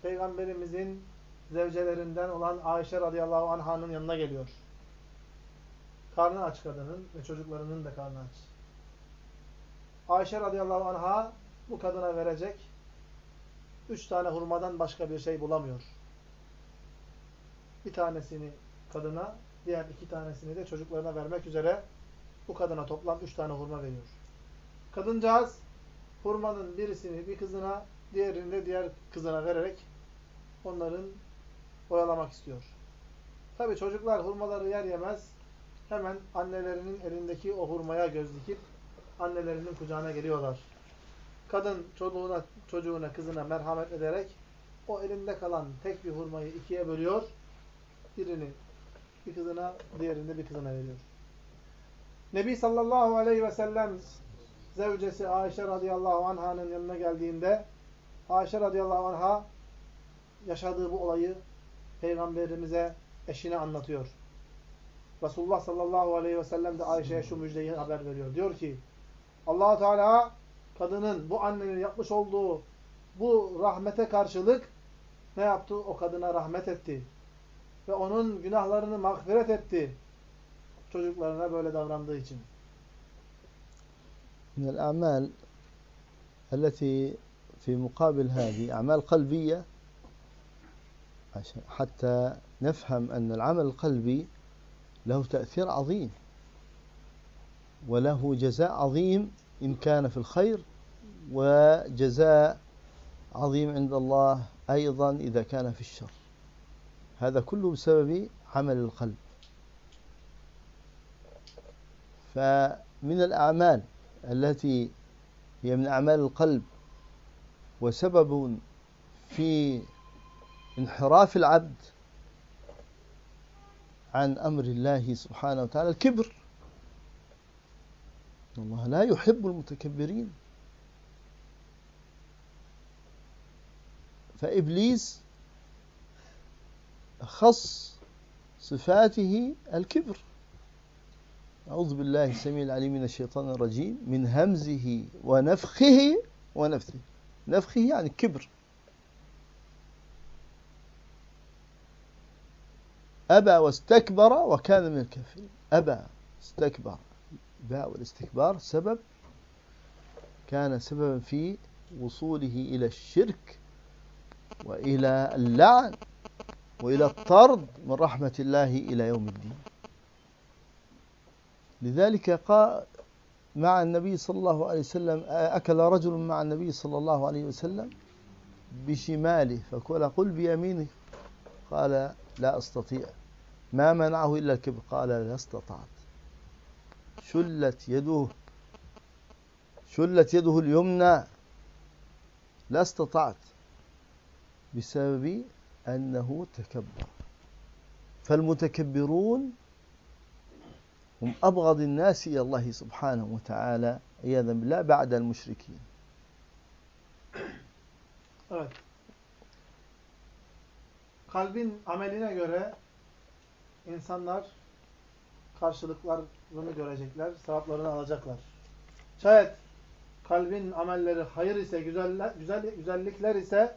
Peygamberimizin zevcelerinden olan Ayşe radıyallahu anh'ın yanına geliyor. Karnı aç kadının ve çocuklarının da karnı aç. Ayşe radıyallahu anh'a bu kadına verecek üç tane hurmadan başka bir şey bulamıyor. Bir tanesini kadına, diğer iki tanesini de çocuklarına vermek üzere bu kadına toplam üç tane hurma veriyor. Kadıncağız hurmanın birisini bir kızına, diğerini de diğer kızına vererek onların oyalamak istiyor. Tabi çocuklar hurmaları yer yemez hemen annelerinin elindeki o hurmaya göz dikip annelerinin kucağına geliyorlar. Kadın çocuğuna, çocuğuna, kızına merhamet ederek o elinde kalan tek bir hurmayı ikiye bölüyor. Birini bir kızına, diğerini de bir kızına veriyor. Nebi sallallahu aleyhi ve sellem zevcesi Ayşe radıyallahu anh'ın yanına geldiğinde Ayşe radıyallahu anh'a yaşadığı bu olayı Peygamberimize eşine anlatıyor. Resulullah sallallahu aleyhi ve sellem de Ayşe'ye şu müjdeyi haber veriyor. Diyor ki allah Teala kadının, bu annenin yapmış olduğu bu rahmete karşılık ne yaptı? O kadına rahmet etti. Ve onun günahlarını mağfiret etti. Çocuklarına böyle davrandığı için. من الأعمال التي في مقابل هذه أعمال قلبية حتى نفهم أن العمل القلبي له تأثير عظيم وله جزاء عظيم إن كان في الخير وجزاء عظيم عند الله أيضا إذا كان في الشر هذا كله بسبب عمل القلب. فمن الأعمال التي هي من أعمال القلب وسبب في انحراف العبد عن أمر الله سبحانه وتعالى الكبر. الله لا يحب المتكبرين. فإبليس خص صفاته الكبر. أعوذ بالله السميع العليم من الشيطان الرجيم من همزه ونفخه ونفثه. نفخه يعني كبر. أبى واستكبر وكان من الكافرين. أبى استكبر. باء والاستكبار سبب كان سببا في وصوله إلى الشرك وإلى اللعن. وإلى الطرد من رحمة الله إلى يوم الدين. لذلك قال مع النبي صلى الله عليه وسلم أكل رجل مع النبي صلى الله عليه وسلم بشماله فقال قل بيمينه. قال لا أستطيع. ما منعه إلا الكبر. قال لا استطعت. شلت يده. شلت يده اليمنى. لا استطعت. بسبب ennehu tekebbur. Felmutekebbirun hum abgadin nasi ilallahi subhanahu ve teala iyaden billah ba'del müşrikin. Evet. Kalbin ameline göre insanlar karşılıklarını görecekler, sevaplarını alacaklar. Şayet kalbin amelleri hayır ise, güzel, güzel, güzellikler ise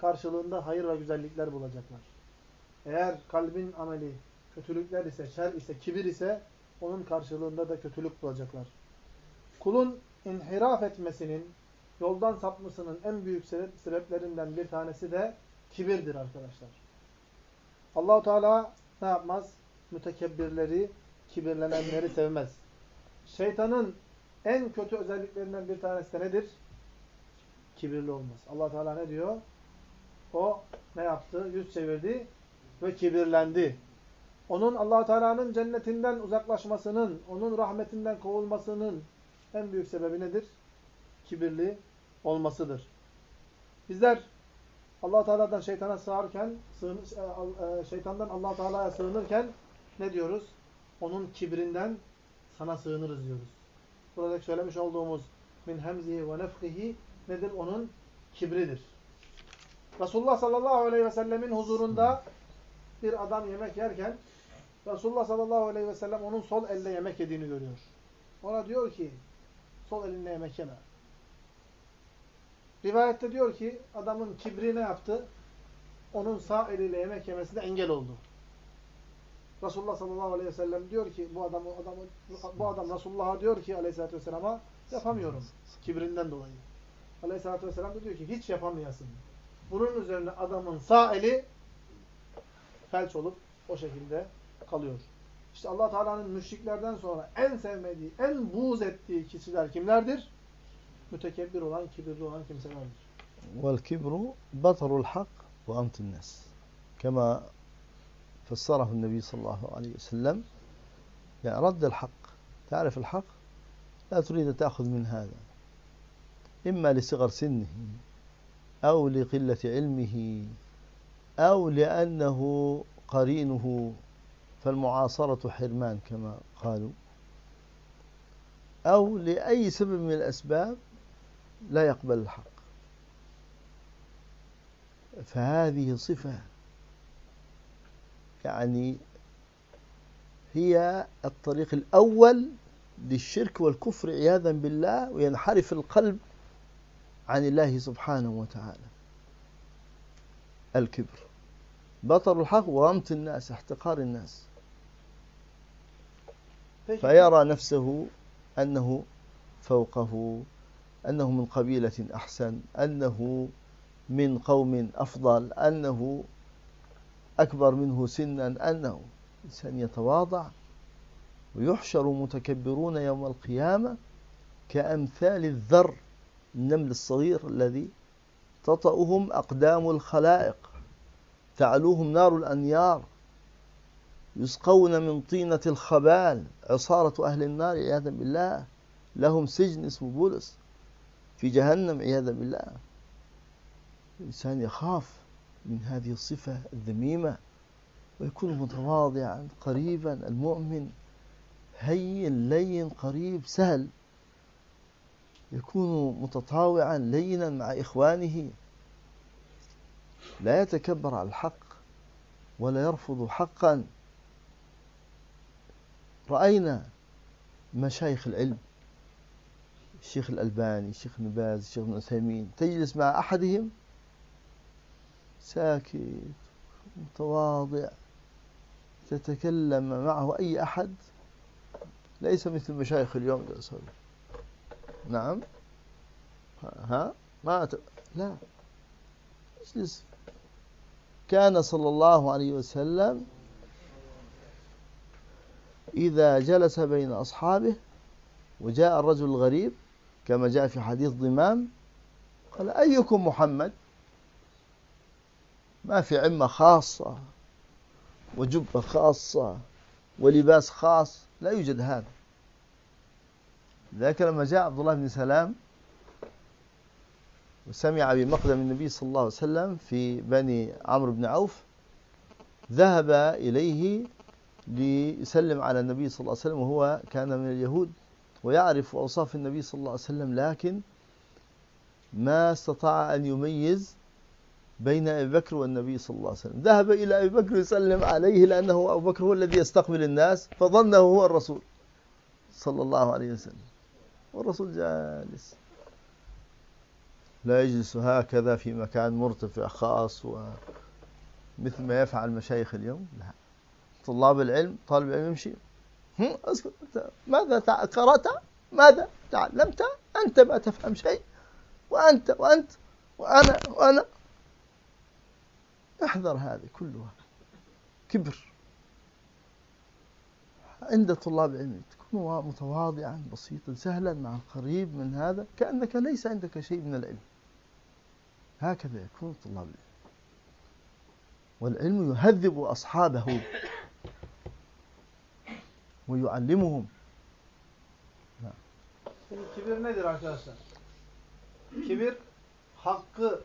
karşılığında hayır ve güzellikler bulacaklar. Eğer kalbin ameli kötülükler ise, şer ise, kibir ise onun karşılığında da kötülük bulacaklar. Kulun inhiraf etmesinin, yoldan sapmasının en büyük sebeplerinden bir tanesi de kibirdir arkadaşlar. Allahu Teala ne yapmaz? Mütekebbirleri kibirlenenleri sevmez. Şeytanın en kötü özelliklerinden bir tanesi de nedir? Kibirli olmaz. allah Teala ne diyor? O ne yaptı? Yüz çevirdi ve kibirlendi. Onun allah Teala'nın cennetinden uzaklaşmasının, onun rahmetinden kovulmasının en büyük sebebi nedir? Kibirli olmasıdır. Bizler allah Teala'dan şeytana sığarken, e, e, şeytandan allah Teala'ya sığınırken ne diyoruz? Onun kibrinden sana sığınırız diyoruz. Burada söylemiş olduğumuz min hemzihi ve nefkihi nedir? Onun kibridir. Resulullah sallallahu aleyhi ve sellemin huzurunda bir adam yemek yerken Resulullah sallallahu aleyhi ve sellem onun sol elle yemek yediğini görüyor. Ona diyor ki sol elinle yemek yeme. Rivayette diyor ki adamın kibri ne yaptı? Onun sağ eliyle yemek yemesine engel oldu. Resulullah sallallahu aleyhi ve sellem diyor ki bu adam, adam bu adam Resulullah'a diyor ki aleyhissalatü vesselama yapamıyorum. Kibrinden dolayı. Aleyhissalatü vesselam da diyor ki hiç yapamayasın. Bunun üzerine adamın sağ eli felç olup o şekilde kalıyor. İşte allah Teala'nın müşriklerden sonra en sevmediği, en buğz ettiği kişiler kimlerdir? Mütekebbir olan, kibirli olan kimselerdir. والكبر بطر الحق وأمت الناس كما فسره النبي صلى الله عليه وسلم يعني رد الحق تعرف الحق لا تريد أن تأخذ من هذا إما لصغر سنه أو لقلة علمه أو لأنه قرينه فالمعاصرة حرمان كما قالوا. أو لأي سبب من الأسباب لا يقبل الحق. فهذه صفة يعني هي الطريق الأول للشرك والكفر عياذا بالله وينحرف القلب عن الله سبحانه وتعالى. الكبر. بطر الحق وغمت الناس احتقار الناس. فيرى نفسه أنه فوقه أنه من قبيلة أحسن أنه من قوم أفضل أنه أكبر منه سنا أنه إنسان يتواضع ويحشر متكبرون يوم القيامة كأمثال الذر. النمل الصغير الذي تطأهم أقدام الخلائق. تعلوهم نار الأنيار يسقون من طينة الخبال. عصارة أهل النار عياذا بالله لهم سجن اسمه بولس. في جهنم عياذا بالله. الإنسان يخاف من هذه الصفة الذميمة ويكون متواضعا قريبا. المؤمن هين لين قريب سهل. يكون متطاوعا لينا مع إخوانه. لا يتكبر على الحق ولا يرفض حقا. رأينا مشايخ العلم الشيخ الألباني الشيخ ابن باز الشيخ ابن تجلس مع أحدهم؟ ساكت متواضع تتكلم معه أي أحد؟ ليس مثل مشايخ اليوم. نعم. ها؟ ما أت... لا. اجلس كان صلى الله عليه وسلم إذا جلس بين أصحابه وجاء الرجل الغريب كما جاء في حديث ضمام قال أيكم محمد؟ ما في عمة خاصة وجبة خاصة ولباس خاص لا يوجد هذا. ذاك لما جاء عبد الله بن سلام وسمع بمقدم النبي صلى الله عليه وسلم في بني عمرو بن عوف ذهب إليه ليسلم على النبي صلى الله عليه وسلم وهو كان من اليهود ويعرف أوصاف النبي صلى الله عليه وسلم لكن ما استطاع أن يميز بين أبي بكر والنبي صلى الله عليه وسلم. ذهب إلى أبي بكر يسلم عليه لأنه أبو بكر هو الذي يستقبل الناس فظنه هو الرسول صلى الله عليه وسلم. والرسول جالس. لا يجلس هكذا في مكان مرتفع خاص ومثل ما يفعل مشايخ اليوم. لا. طلاب العلم طالب العلم يمشي. اسكت. ماذا قرأت؟ ماذا؟ تعلمت؟ أنت ما تفهم شيء. وأنت وأنت وأنا وأنا. احذر هذه كلها. كبر. عند طلاب العلم. تكون متواضعا بسيطا سهلا مع القريب من هذا كأنك ليس عندك شيء من العلم هكذا يكون طلاب العلم والعلم يهذب أصحابه ويعلمهم kibir nedir arkadaşlar? Kibir hakkı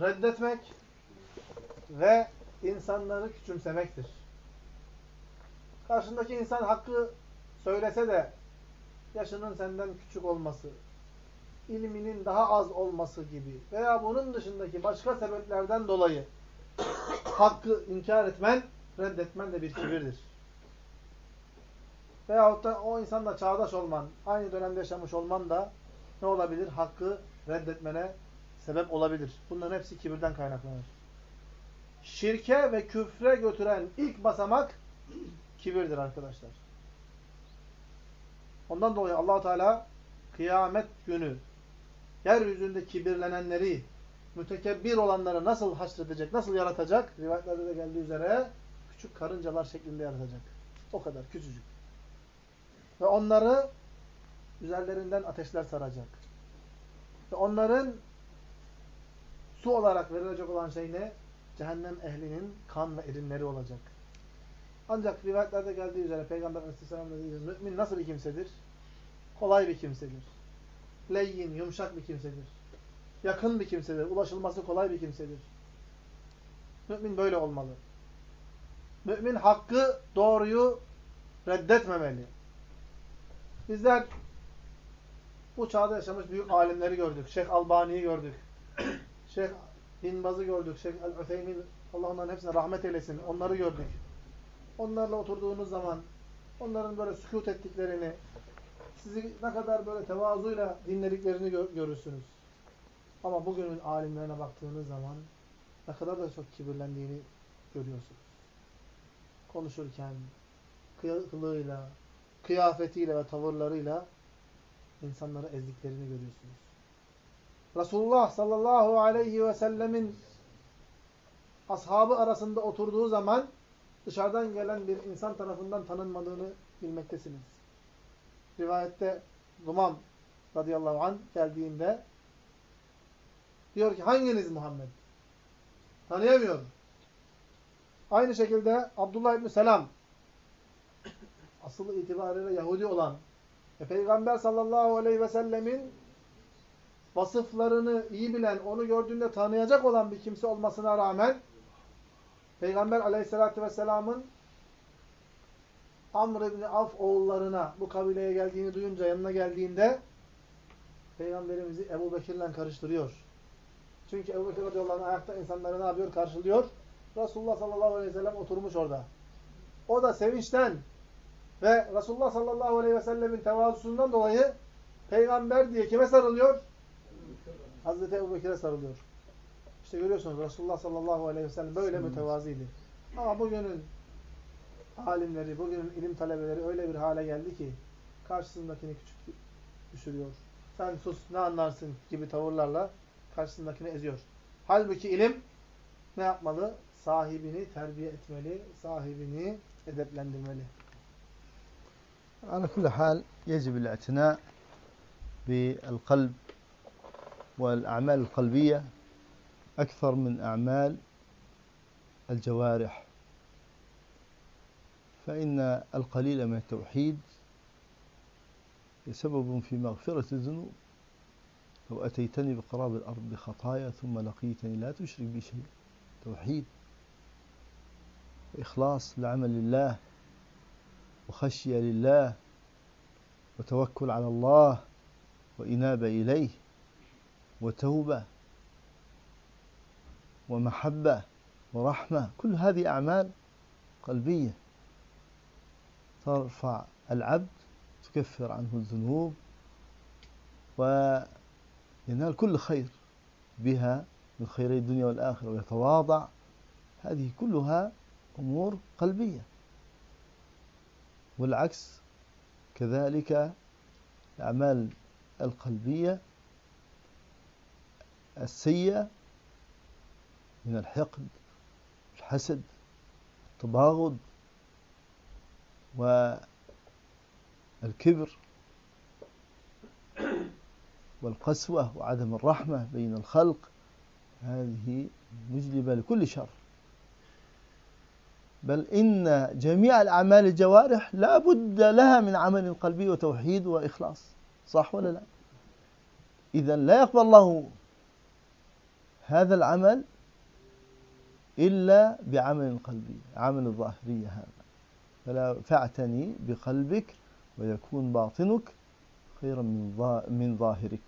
reddetmek ve insanları küçümsemektir. Karşındaki insan hakkı söylese de yaşının senden küçük olması, ilminin daha az olması gibi veya bunun dışındaki başka sebeplerden dolayı hakkı inkar etmen, reddetmen de bir kibirdir. Veyahut da o insanla çağdaş olman, aynı dönemde yaşamış olman da ne olabilir? Hakkı reddetmene sebep olabilir. Bunların hepsi kibirden kaynaklanır. Şirke ve küfre götüren ilk basamak kibirdir arkadaşlar. Ondan dolayı allah Teala kıyamet günü yeryüzünde kibirlenenleri, mütekebbir olanları nasıl haşredecek, nasıl yaratacak? Rivayetlerde de geldiği üzere küçük karıncalar şeklinde yaratacak. O kadar küçücük. Ve onları üzerlerinden ateşler saracak. Ve onların su olarak verilecek olan şey ne? Cehennem ehlinin kan ve irinleri olacak. Ancak rivayetlerde geldiği üzere Peygamber Aleyhisselam dediği gibi mümin nasıl bir kimsedir? Kolay bir kimsedir. Leyyin, yumuşak bir kimsedir. Yakın bir kimsedir. Ulaşılması kolay bir kimsedir. Mümin böyle olmalı. Mümin hakkı, doğruyu reddetmemeli. Bizler bu çağda yaşamış büyük alimleri gördük. Şeyh Albani'yi gördük. [CLEARS THROAT] Şeyh Bin Baz'ı gördük. Şeyh El-Ütheymin Allah onların hepsine rahmet eylesin. Onları gördük. Onlarla oturduğunuz zaman onların böyle sükut ettiklerini sizi ne kadar böyle tevazuyla dinlediklerini gör görürsünüz. Ama bugünün alimlerine baktığınız zaman ne kadar da çok kibirlendiğini görüyorsunuz. Konuşurken kılığıyla, kıyafetiyle ve tavırlarıyla insanları ezdiklerini görüyorsunuz. Resulullah sallallahu aleyhi ve sellemin ashabı arasında oturduğu zaman dışarıdan gelen bir insan tarafından tanınmadığını bilmektesiniz. Rivayette Dumam radıyallahu anh geldiğinde diyor ki hanginiz Muhammed? Tanıyamıyorum. Aynı şekilde Abdullah İbni Selam asıl itibariyle Yahudi olan ve Peygamber sallallahu aleyhi ve sellemin vasıflarını iyi bilen, onu gördüğünde tanıyacak olan bir kimse olmasına rağmen Peygamber aleyhissalatü vesselamın Amr ibn Af oğullarına bu kabileye geldiğini duyunca yanına geldiğinde Peygamberimizi Ebu Bekir'le karıştırıyor. Çünkü Ebu Bekir radıyallahu anh ayakta insanları ne yapıyor? Karşılıyor. Resulullah sallallahu aleyhi ve sellem oturmuş orada. O da sevinçten ve Resulullah sallallahu aleyhi ve sellemin tevazusundan dolayı peygamber diye kime sarılıyor? Hazreti Ebu Bekir'e sarılıyor. İşte görüyorsunuz Resulullah sallallahu aleyhi ve sellem böyle mütevaziydi. Ama bugünün alimleri, bugünün ilim talebeleri öyle bir hale geldi ki karşısındakini küçük düşürüyor. Sen sus ne anlarsın gibi tavırlarla karşısındakini eziyor. Halbuki ilim ne yapmalı? Sahibini terbiye etmeli, sahibini edeplendirmeli. على كل حال يجب الاعتناء بالقلب والأعمال القلبية أكثر من أعمال الجوارح. فإن القليل من التوحيد سبب في مغفرة الذنوب. لو أتيتني بقراب الأرض بخطايا ثم لقيتني لا تشرك بي شيء. توحيد وإخلاص العمل لله وخشية لله وتوكل على الله وإنابة إليه وتوبة. ومحبة ورحمة كل هذه أعمال قلبية. ترفع العبد تكفر عنه الذنوب وينال كل خير بها من خيري الدنيا والآخرة ويتواضع. هذه كلها أمور قلبية. والعكس كذلك الأعمال القلبية السيئة من الحقد الحسد التباغض الكبر والقسوة وعدم الرحمة بين الخلق. هذه مجلبة لكل شر. بل إن جميع الأعمال الجوارح لا بد لها من عمل قلبي وتوحيد وإخلاص. صح ولا لا؟ إذا لا يقبل الله هذا العمل إلا بعمل قلبي عمل الظاهرية هذا. فلا فاعتني بقلبك ويكون باطنك خيرا من من ظاهرك.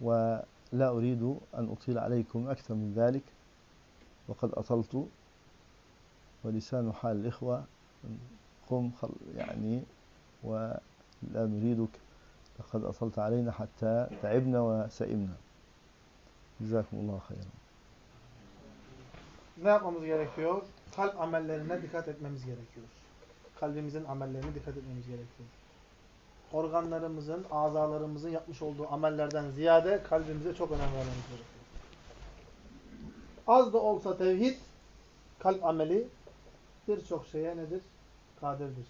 ولا أريد أن أطيل عليكم أكثر من ذلك. وقد أطلت ولسان حال الإخوة. قم يعني ولا نريدك. لقد أصلت علينا حتى تعبنا وسئمنا. جزاكم الله خيرا. Ne yapmamız gerekiyor? Kalp amellerine dikkat etmemiz gerekiyor. Kalbimizin amellerine dikkat etmemiz gerekiyor. Organlarımızın, azalarımızın yapmış olduğu amellerden ziyade kalbimize çok önem vermemiz gerekiyor. Az da olsa tevhid, kalp ameli birçok şeye nedir? Kadirdir.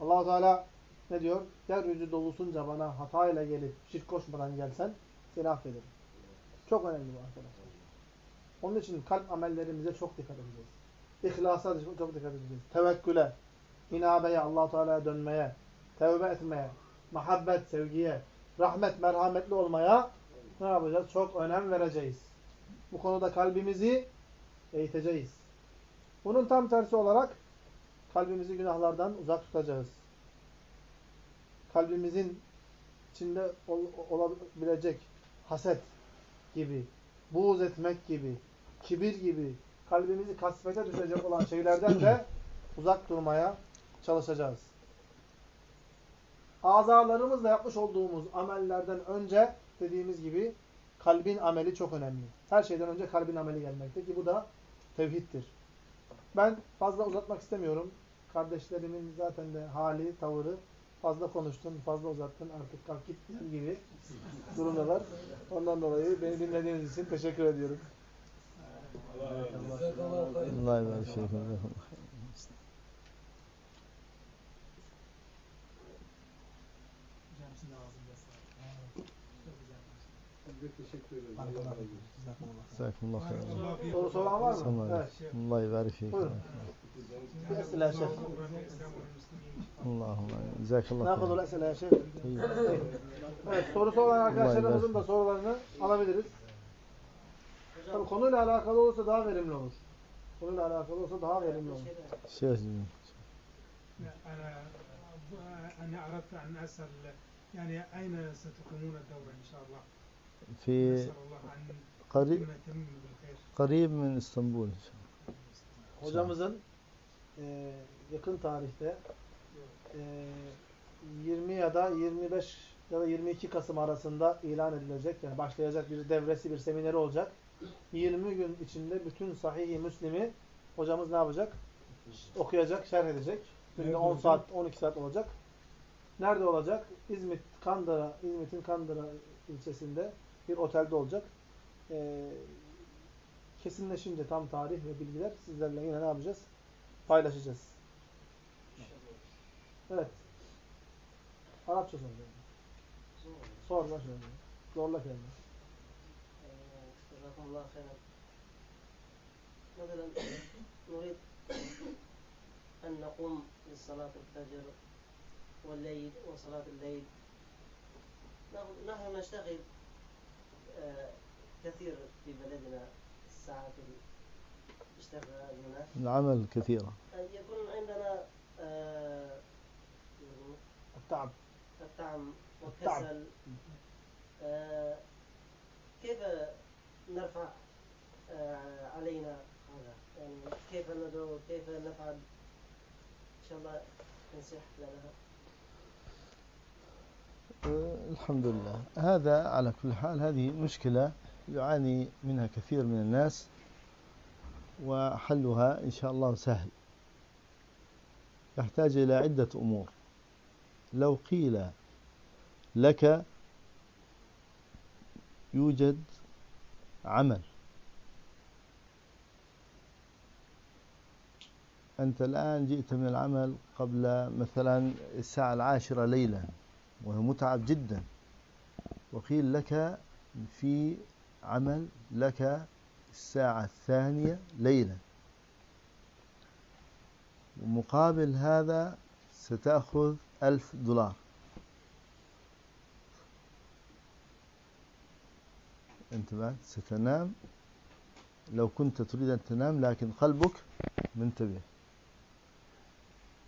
allah Teala ne diyor? Yeryüzü dolusunca bana hatayla gelip şirk koşmadan gelsen seni affederim. Çok önemli bu arkadaşlar. Onun için kalp amellerimize çok dikkat edeceğiz. İhlasa çok dikkat edeceğiz. Tevekküle, inabeye, allah Teala'ya dönmeye, tevbe etmeye, muhabbet, sevgiye, rahmet, merhametli olmaya ne yapacağız? Çok önem vereceğiz. Bu konuda kalbimizi eğiteceğiz. Bunun tam tersi olarak kalbimizi günahlardan uzak tutacağız. Kalbimizin içinde ol, olabilecek haset gibi, buğz etmek gibi, kibir gibi, kalbimizi kasvete düşecek olan şeylerden de uzak durmaya çalışacağız. Azalarımızla yapmış olduğumuz amellerden önce dediğimiz gibi kalbin ameli çok önemli. Her şeyden önce kalbin ameli gelmekte ki bu da tevhiddir. Ben fazla uzatmak istemiyorum. Kardeşlerimin zaten de hali, tavırı fazla konuştun, fazla uzattın artık kalk git gibi durumdalar. Ondan dolayı beni dinlediğiniz için teşekkür ediyorum. Allah razı olsun. teşekkür ederim. Jazakumullah hayran. Soru soran var mı? Evet. Allah yuveri fiyek. Buyurun. Esile ya şeyh. Allahümme. Jazakallah hayran. Nakudul esile. Evet. Sorusu olan arkadaşlarımızın da sorularını alabiliriz. Tabii konuyla alakalı olursa daha verimli olur. Konuyla alakalı olursa daha verimli olur. شيخ أنا أنا أردت أن أسأل يعني أين ستقيمون الدورة إن شاء الله؟ في نسأل الله أن قريب يتم بالخير. قريب من اسطنبول إن شاء الله. Hocamızın e, yakın tarihte e, 20 ya da 25 ya da 22 Kasım arasında ilan edilecek yani başlayacak bir devresi bir semineri olacak. 20 gün içinde bütün Sahih-i Müslim'i hocamız ne yapacak? Okuyacak, şerh edecek. Günde Nerede 10 olacak? saat, 12 saat olacak. Nerede olacak? İzmit, Kandıra, İzmit'in Kandıra ilçesinde bir otelde olacak. Ee, kesinleşince tam tarih ve bilgiler sizlerle yine ne yapacağız? Paylaşacağız. Evet. Arapça sor. Sor başla. Zorla kendini. جزاكم الله خيرا. مثلا نريد أن نقوم لصلاة الفجر والليل وصلاة الليل. نحن- نحن نشتغل آه، كثير في بلدنا. الساعات اشتغالنا العمل كثيرة أن يكون عندنا آه، التعب. الطعم التعب. والكسل. آه، كيف نرفع آه، علينا هذا. يعني كيف ندعو كيف نفعل؟ إن شاء الله تنصيح لنا. الحمد لله. هذا على كل حال هذه مشكلة يعاني منها كثير من الناس وحلها إن شاء الله سهل. يحتاج إلى عدة أمور. لو قيل لك يوجد عمل. أنت الآن جئت من العمل قبل مثلا الساعة العاشرة ليلا وهو متعب جدا. وقيل لك في عمل لك الساعة الثانية ليلا. ومقابل هذا ستأخذ ألف دولار. انتبهت ستنام. لو كنت تريد أن تنام لكن قلبك منتبه.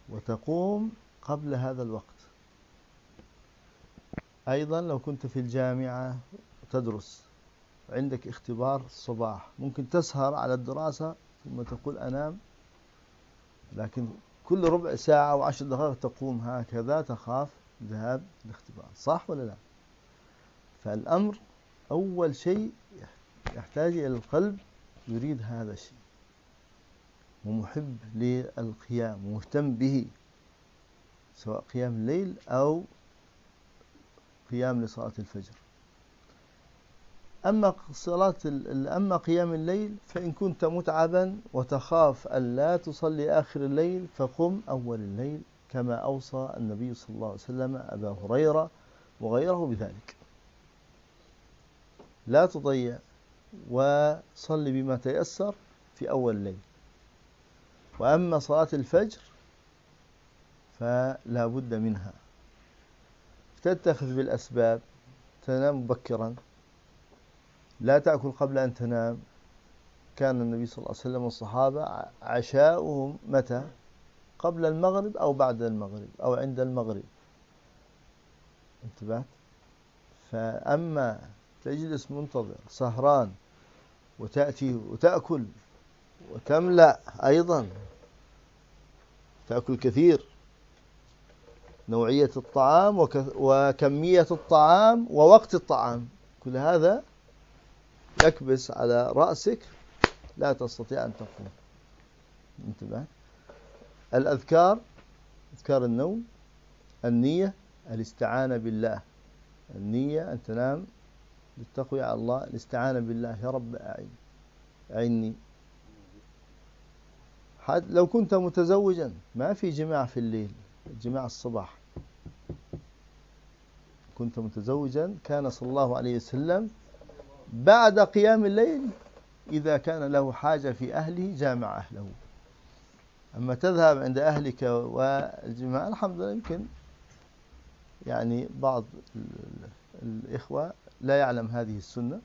وتقوم قبل هذا الوقت. أيضا لو كنت في الجامعة تدرس عندك اختبار الصباح ممكن تسهر على الدراسة ثم تقول أنام. لكن كل ربع ساعة أو عشر دقائق تقوم. هكذا تخاف ذهاب الاختبار. صح ولا لا؟ فالأمر أول شيء يحتاج إلى القلب يريد هذا الشيء. ومحب للقيام ومهتم به سواء قيام الليل أو قيام لصلاة الفجر. أما صلاة أما قيام الليل فإن كنت متعبا وتخاف أن لا تصلي آخر الليل فقم أول الليل كما أوصى النبي صلى الله عليه وسلم أبا هريرة وغيره بذلك. لا تضيع وصل بما تيسر في أول الليل وأما صلاة الفجر فلا بد منها. تتخذ بالأسباب تنام مبكرا لا تأكل قبل أن تنام. كان النبي صلى الله عليه وسلم والصحابة عشاؤهم متى؟ قبل المغرب أو بعد المغرب أو عند المغرب. انتبهت؟ فأما تجلس منتظر سهران وتأتي وتأكل وتملأ أيضا. تأكل كثير. نوعية الطعام وكمية الطعام ووقت الطعام. كل هذا يكبس على رأسك. لا تستطيع أن تقوم. انتبه. الأذكار أذكار النوم النية الاستعانة بالله. النية أن تنام للتقوى على الله الاستعانة بالله. يا رب أعين أعني لو كنت متزوجا ما في جماع في الليل جماع الصباح. كنت متزوجا كان صلى الله عليه وسلم بعد قيام الليل إذا كان له حاجة في أهله جامع أهله. أما تذهب عند أهلك والجماع الحمد لله يمكن يعني بعض الإخوة لا يعلم هذه السنة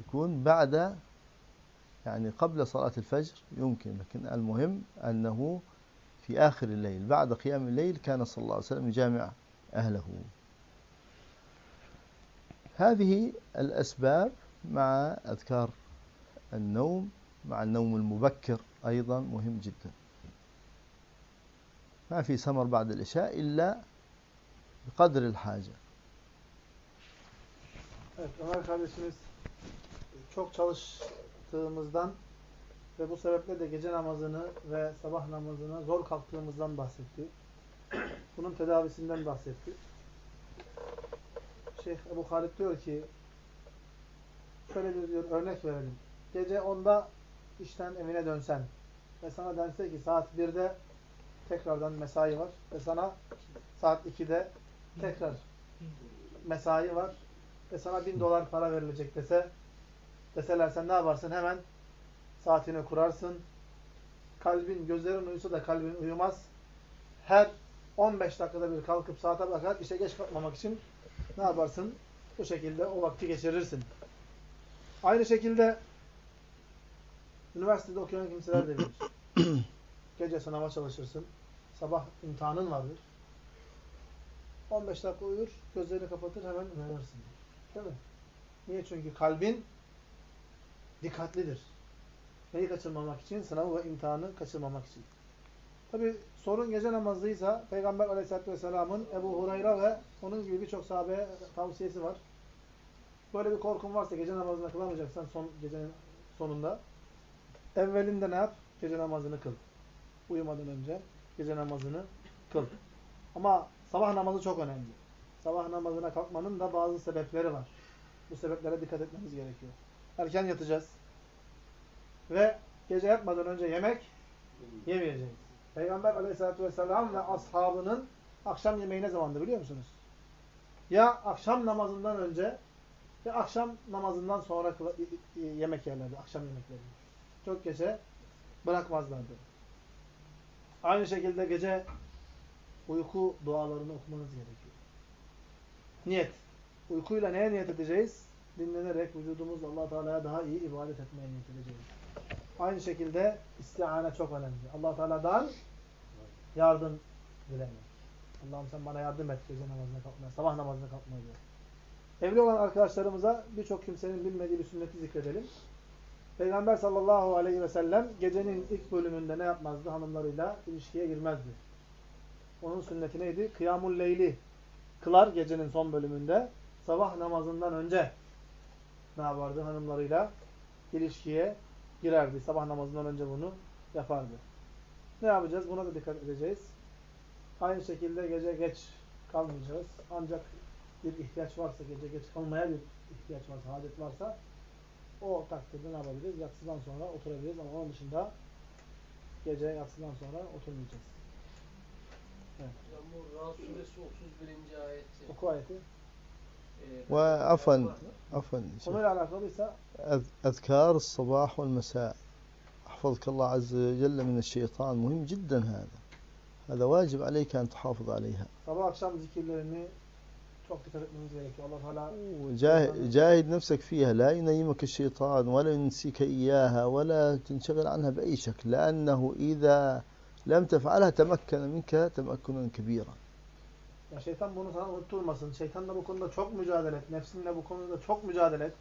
يكون بعد يعني قبل صلاة الفجر يمكن لكن المهم أنه في آخر الليل بعد قيام الليل كان صلى الله عليه وسلم يجامع أهله. هذه الأسباب مع أذكار النوم مع النوم المبكر أيضا مهم جدا. ما في سمر بعد العشاء إلا بقدر الحاجة. Evet Ömer kardeşimiz çok çalıştığımızdan ve bu sebeple de gece namazını ve sabah namazını zor kalktığımızdan bahsetti. Bunun tedavisinden bahsetti. Şeyh Ebu Halid diyor ki şöyle diyor örnek verelim. Gece 10'da işten evine dönsen ve sana dense ki saat 1'de tekrardan mesai var ve sana saat 2'de tekrar mesai var ve sana bin dolar para verilecek dese deseler sen ne yaparsın? Hemen saatini kurarsın. Kalbin, gözlerin uyusa da kalbin uyumaz. Her 15 dakikada bir kalkıp saate bakar. işe geç kalkmamak için ne yaparsın? Bu şekilde o vakti geçirirsin. Aynı şekilde üniversitede okuyan kimseler de bilir. [CLEARS THROAT] Gece sınava çalışırsın. Sabah imtihanın vardır. 15 dakika uyur, gözlerini kapatır hemen uyanırsın. Değil mi? Niye? Çünkü kalbin dikkatlidir. Neyi kaçırmamak için? Sınavı ve imtihanı kaçırmamak için. Tabi sorun gece namazıysa Peygamber aleyhissalatü vesselamın Ebu Hureyre ve onun gibi birçok sahabeye tavsiyesi var. Böyle bir korkun varsa gece namazını kılamayacaksan son gecenin sonunda evvelinde ne yap? Gece namazını kıl. Uyumadan önce gece namazını kıl. Ama sabah namazı çok önemli. Sabah namazına kalkmanın da bazı sebepleri var. Bu sebeplere dikkat etmemiz gerekiyor. Erken yatacağız. Ve gece yatmadan önce yemek Yemeyeceğiz. Peygamber aleyhissalatü vesselam ve ashabının akşam yemeği ne zamandı biliyor musunuz? Ya akşam namazından önce ya akşam namazından sonra yemek yerlerdi. Akşam yemekleri. Çok gece bırakmazlardı. Aynı şekilde gece uyku dualarını okumanız gerekiyor. Niyet. Uykuyla neye niyet edeceğiz? Dinlenerek vücudumuzla allah Teala'ya daha iyi ibadet etmeye niyet edeceğiz. Aynı şekilde istiane çok önemli. allah Teala'dan yardım dilemek. Allah'ım sen bana yardım et gece namazına kalkmaya, sabah namazına kalkmaya diyor. Evli olan arkadaşlarımıza birçok kimsenin bilmediği bir sünneti zikredelim. Peygamber sallallahu aleyhi ve sellem gecenin ilk bölümünde ne yapmazdı? Hanımlarıyla ilişkiye girmezdi. Onun sünneti neydi? Kıyamul leyli kılar gecenin son bölümünde. Sabah namazından önce ne yapardı? Hanımlarıyla ilişkiye girerdi. Sabah namazından önce bunu yapardı. Ne yapacağız? Buna da dikkat edeceğiz. Aynı şekilde gece geç kalmayacağız. Ancak bir ihtiyaç varsa, gece geç kalmaya bir ihtiyaç varsa, hacet varsa o takdirde ne yapabiliriz? Yatsıdan sonra oturabiliriz ama onun dışında gece yatsıdan sonra oturmayacağız. Hocam bu Rahat suresi 31. ayeti. Oku ayeti. e, وعفوا عفوا أذكار الصباح والمساء أحفظك الله عز وجل من الشيطان مهم جدا هذا هذا واجب عليك أن تحافظ عليها sabah akşam zikirlerini çok dikkat etmemiz gerekiyor. Allah Teala وجاهد جاهد نفسك فيها لا ينيمك الشيطان ولا ينسيك إياها ولا تنشغل عنها بأي شكل لأنه إذا lem tef'alha temekkene minke temekkunen kebira. Ya şeytan bunu sana unutturmasın. Şeytanla bu konuda çok mücadele et. Nefsinle bu konuda çok mücadele et.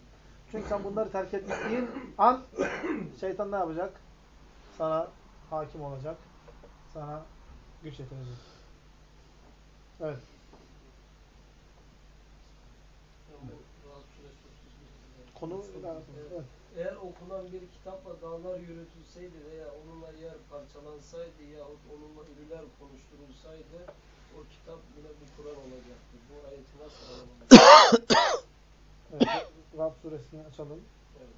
Çünkü sen bunları terk ettiğin an [COUGHS] şeytan ne yapacak? Sana hakim olacak. Sana güç yetenecek. Evet. Konu... Evet. Eğer okunan bir kitapla dağlar yürütülseydi veya onunla yer parçalansaydı yahut onunla ölüler konuşturulsaydı o kitap yine bu Kur'an olacaktı. Bu ayeti nasıl anlamalıyız? [COUGHS] evet. Rab suresini açalım. evet.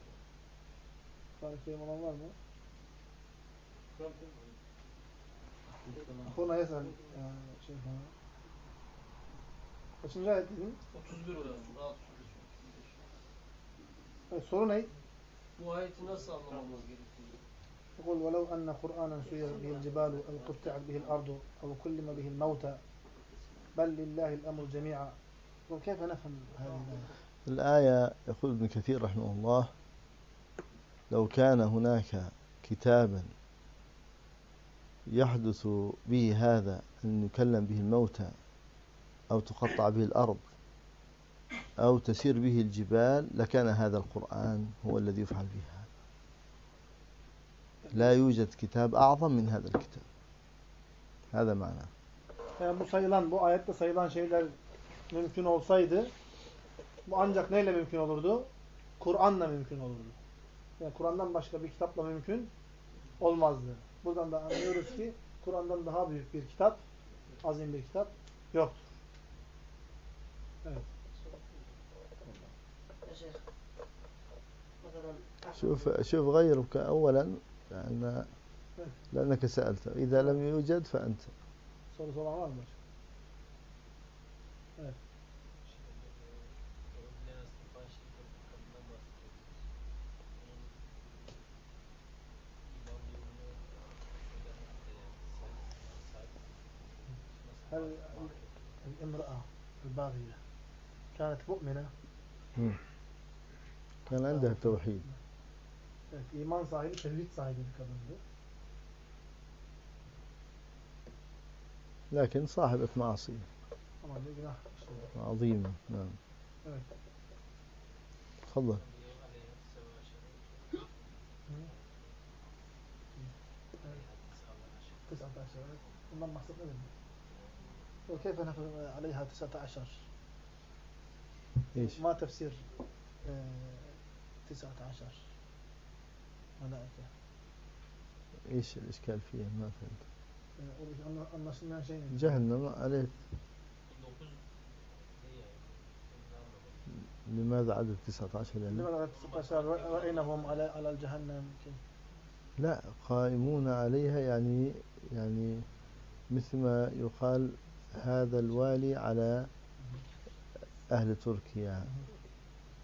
Kur'an-ı Kerim olan var mı? Kuna yesel. Şey falan. Kaçıncı ayet dedin? 31 hocam. Rahat suresi 31. Evet, soru ne? Bu ayeti nasıl anlamamız gerekiyor? يقول ولو أن قرآنا سيرت به الجبال أو قطعت به الأرض أو كلم به الموتى بل لله الأمر جميعا وكيف نفهم هذه الآية؟ الآية يقول ابن كثير رحمه الله لو كان هناك كتابا يحدث به هذا أن يكلم به الموتى أو تقطع به الأرض أو تسير به الجبال لكان هذا القرآن هو الذي يفعل به هذا لا يوجد كتاب أعظم من هذا الكتاب هذا معناه Yani bu sayılan, bu ayette sayılan şeyler mümkün olsaydı bu ancak neyle mümkün olurdu? Kur'an'la mümkün olurdu. Yani Kur'an'dan başka bir kitapla mümkün olmazdı. Buradan da anlıyoruz ki Kur'an'dan daha büyük bir kitap, azim bir kitap yoktur. Evet. يا شيخ مثلا شوف شوف غيرك أولا لأن لأنك سألت إذا لم يوجد فأنت? Evet. هل الامرأة الباغية كانت مؤمنة؟ كان عندها توحيد Evet, iman sahibi, tevhid sahibi bir kadındı. لكن صاحبة معصية Ama ne günah işledi. عظيمة نعم Evet. تفضل تسعة عشر bundan bahsetmedim mi? وكيف نفهم عليها تسعة عشر إيش ما تفسير آه، تسعة عشر. ملائكة. إيش الإشكال فيها؟ ما فهمت. آه، anlaşılmayan şey ne? جهنم عليه لماذا عدد 19 يعني؟ لماذا 19 رأينهم على على الجهنم. لا قائمون عليها يعني يعني مثل ما يقال هذا الوالي على أهل تركيا.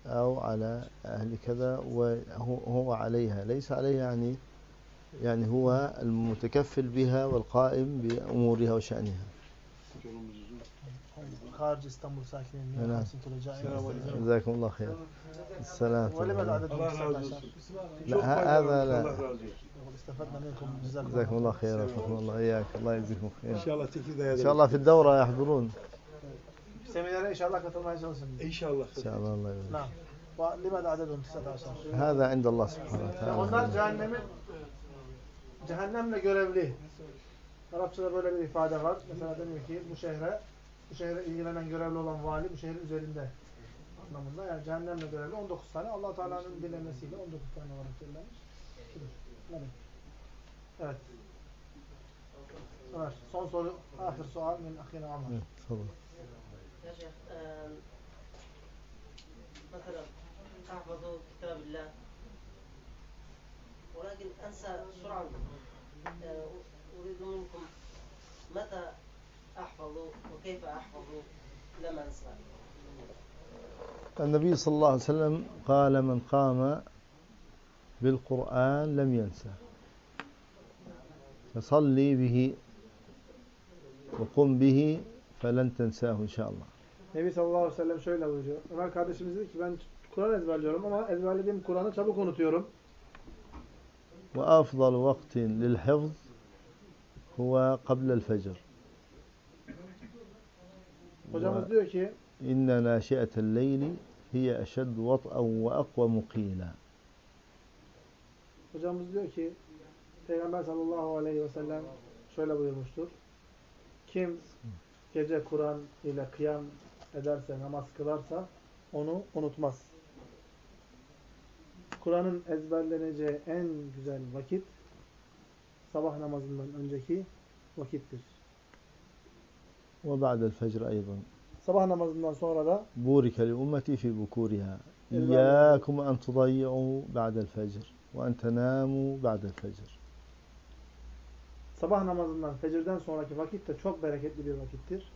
أو على أهل كذا وهو عليها. ليس عليها يعني يعني هو المتكفل بها والقائم بأمورها وشأنها. خارج ساكنين. نعم. جزاكم الله خير. السلام ولا هذا لا. استفدنا منكم. جزاكم الله خير الله. إياك. الله يجزيكم خير. إن شاء الله في الدورة يحضرون. Seminere inşallah katılmaya çalışın. İnşallah. إن شاء الله الله يبارك نعم ولماذا عدد 19 هذا عند الله سبحانه Onlar وتعالى cehennemin cehennemle görevli. Arapçada böyle bir ifade var. Mesela deniyor ki bu şehre bu şehre ilgilenen görevli olan vali bu şehrin üzerinde anlamında. Yani cehennemle görevli 19 tane Allah Teala'nın dilemesiyle 19 tane olarak söylenmiş. Şudur. Evet. Evet. Ömer, son soru. Ahir sual min ahina Amr. تفضل يا شيخ مثلا أحفظ كتاب الله. ولكن أنسى بسرعة آه، أريد منكم متى أحفظ وكيف أحفظ؟ لم أنسى. النبي صلى الله عليه وسلم قال من قام بالقرآن لم ينسى فصلي به وقم به فلن تنساه إن شاء الله. Nebi sallallahu aleyhi ve sellem şöyle buyuruyor. Ömer kardeşimiz dedi ki ben Kur'an ezberliyorum ama ezberlediğim Kur'an'ı çabuk unutuyorum. Ve afdal vaktin lil hafz huve kablel fecr. Hocamız diyor ki İnne nâşi'etel leyli hiye eşed vat'an ve akve mukîlâ. Hocamız diyor ki Peygamber sallallahu aleyhi ve sellem şöyle buyurmuştur. Kim gece Kur'an ile kıyam ederse, namaz kılarsa onu unutmaz. Kur'an'ın ezberleneceği en güzel vakit sabah namazından önceki vakittir. Ve ba'del fecr aydan. Sabah namazından sonra da Burike li ummeti fi bukuriha. İyyâkum en tudayyi'u ba'del fecr ve en tenâmu ba'del fecr. Sabah namazından, fecirden sonraki vakit de çok bereketli bir vakittir.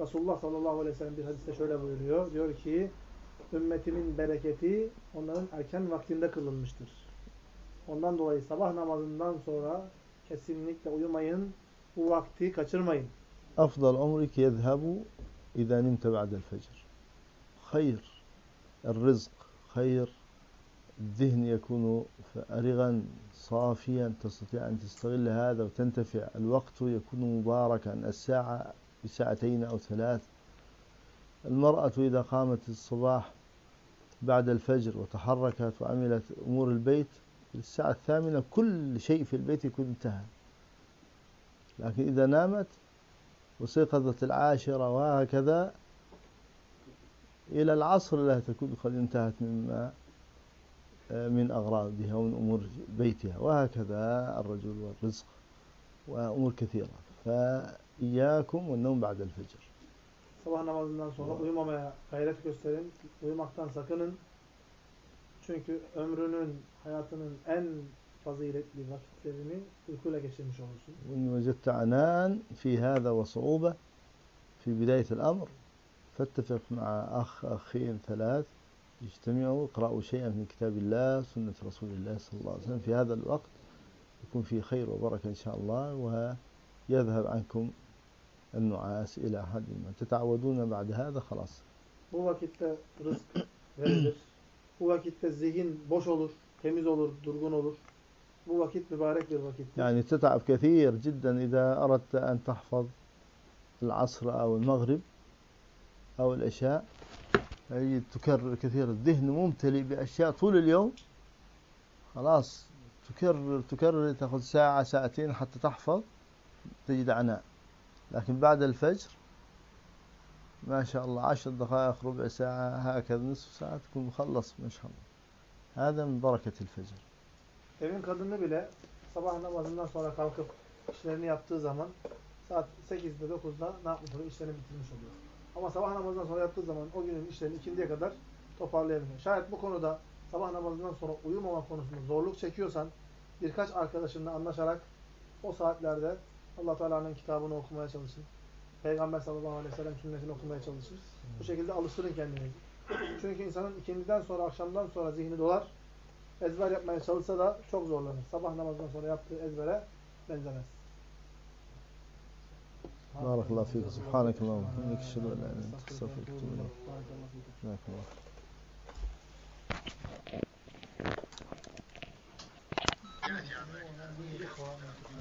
Resulullah sallallahu aleyhi ve sellem bir hadiste şöyle buyuruyor. Diyor ki, ümmetimin bereketi onların erken vaktinde kılınmıştır. Ondan dolayı sabah namazından sonra kesinlikle uyumayın, bu vakti kaçırmayın. أفضل عمرك يذهب إذا نمت بعد الفجر خير الرزق خير الذهن يكون فارغا صافيا تستطيع أن تستغل هذا وتنتفع الوقت يكون مباركا الساعة بساعتين أو ثلاث. المرأة إذا قامت الصباح بعد الفجر وتحركت وعملت أمور البيت في الساعة الثامنة كل شيء في البيت يكون انتهى. لكن إذا نامت وستيقظت العاشرة وهكذا إلى العصر لا تكون قد انتهت مما من أغراضها ومن أمور بيتها. وهكذا الرجل والرزق وأمور كثيرة. فإياكم والنوم بعد الفجر Sabah namazından sonra uyumamaya gayret gösterin. Uyumaktan sakının. Çünkü ömrünün, hayatının en faziletli vakitlerini uykuyla geçirmiş olursun. وإن وجدت عنان في هذا وصعوبة في بداية الأمر فاتفق مع أخ أخين ثلاث اجتمعوا اقرأوا شيئا من كتاب الله سنة رسول الله صلى الله عليه وسلم في هذا الوقت يكون فيه خير وبركة إن شاء الله ويذهب عنكم النعاس إلى حد ما. تتعودون بعد هذا؟ خلاص. Bu vakitte rızk verilir. Bu vakitte zihin boş olur, temiz olur, durgun olur. Bu vakit mübarek bir vakittir. يعني تتعب كثير جدا إذا أردت أن تحفظ العصر أو المغرب أو العشاء. تجد تكرر كثير. الذهن ممتلئ بأشياء طول اليوم. خلاص. تكرر تكرر تأخذ ساعة ساعتين حتى تحفظ تجد عناء. لكن بعد الفجر ما شاء الله عشر دقائق ربع ساعة هكذا نصف ساعة تكون مخلص ما شاء الله هذا من بركة الفجر Evin kadını bile sabah namazından sonra kalkıp işlerini yaptığı zaman saat 8'de 9'da ne yapmış oluyor? İşlerini bitirmiş oluyor. Ama sabah namazından sonra yaptığı zaman o günün işlerini ikindiye kadar toparlayabiliyor. Şayet bu konuda sabah namazından sonra uyumama konusunda zorluk çekiyorsan birkaç arkadaşınla anlaşarak o saatlerde allah Teala'nın kitabını okumaya çalışın. Peygamber sallallahu aleyhi ve sellem sünnetini okumaya çalışın. Bu şekilde alıştırın kendinizi. Çünkü insanın ikindiden sonra, akşamdan sonra zihni dolar. Ezber yapmaya çalışsa da çok zorlanır. Sabah namazından sonra yaptığı ezbere benzemez. بارك الله فيك سبحانك اللهم وبحمدك اشهد ان لا اله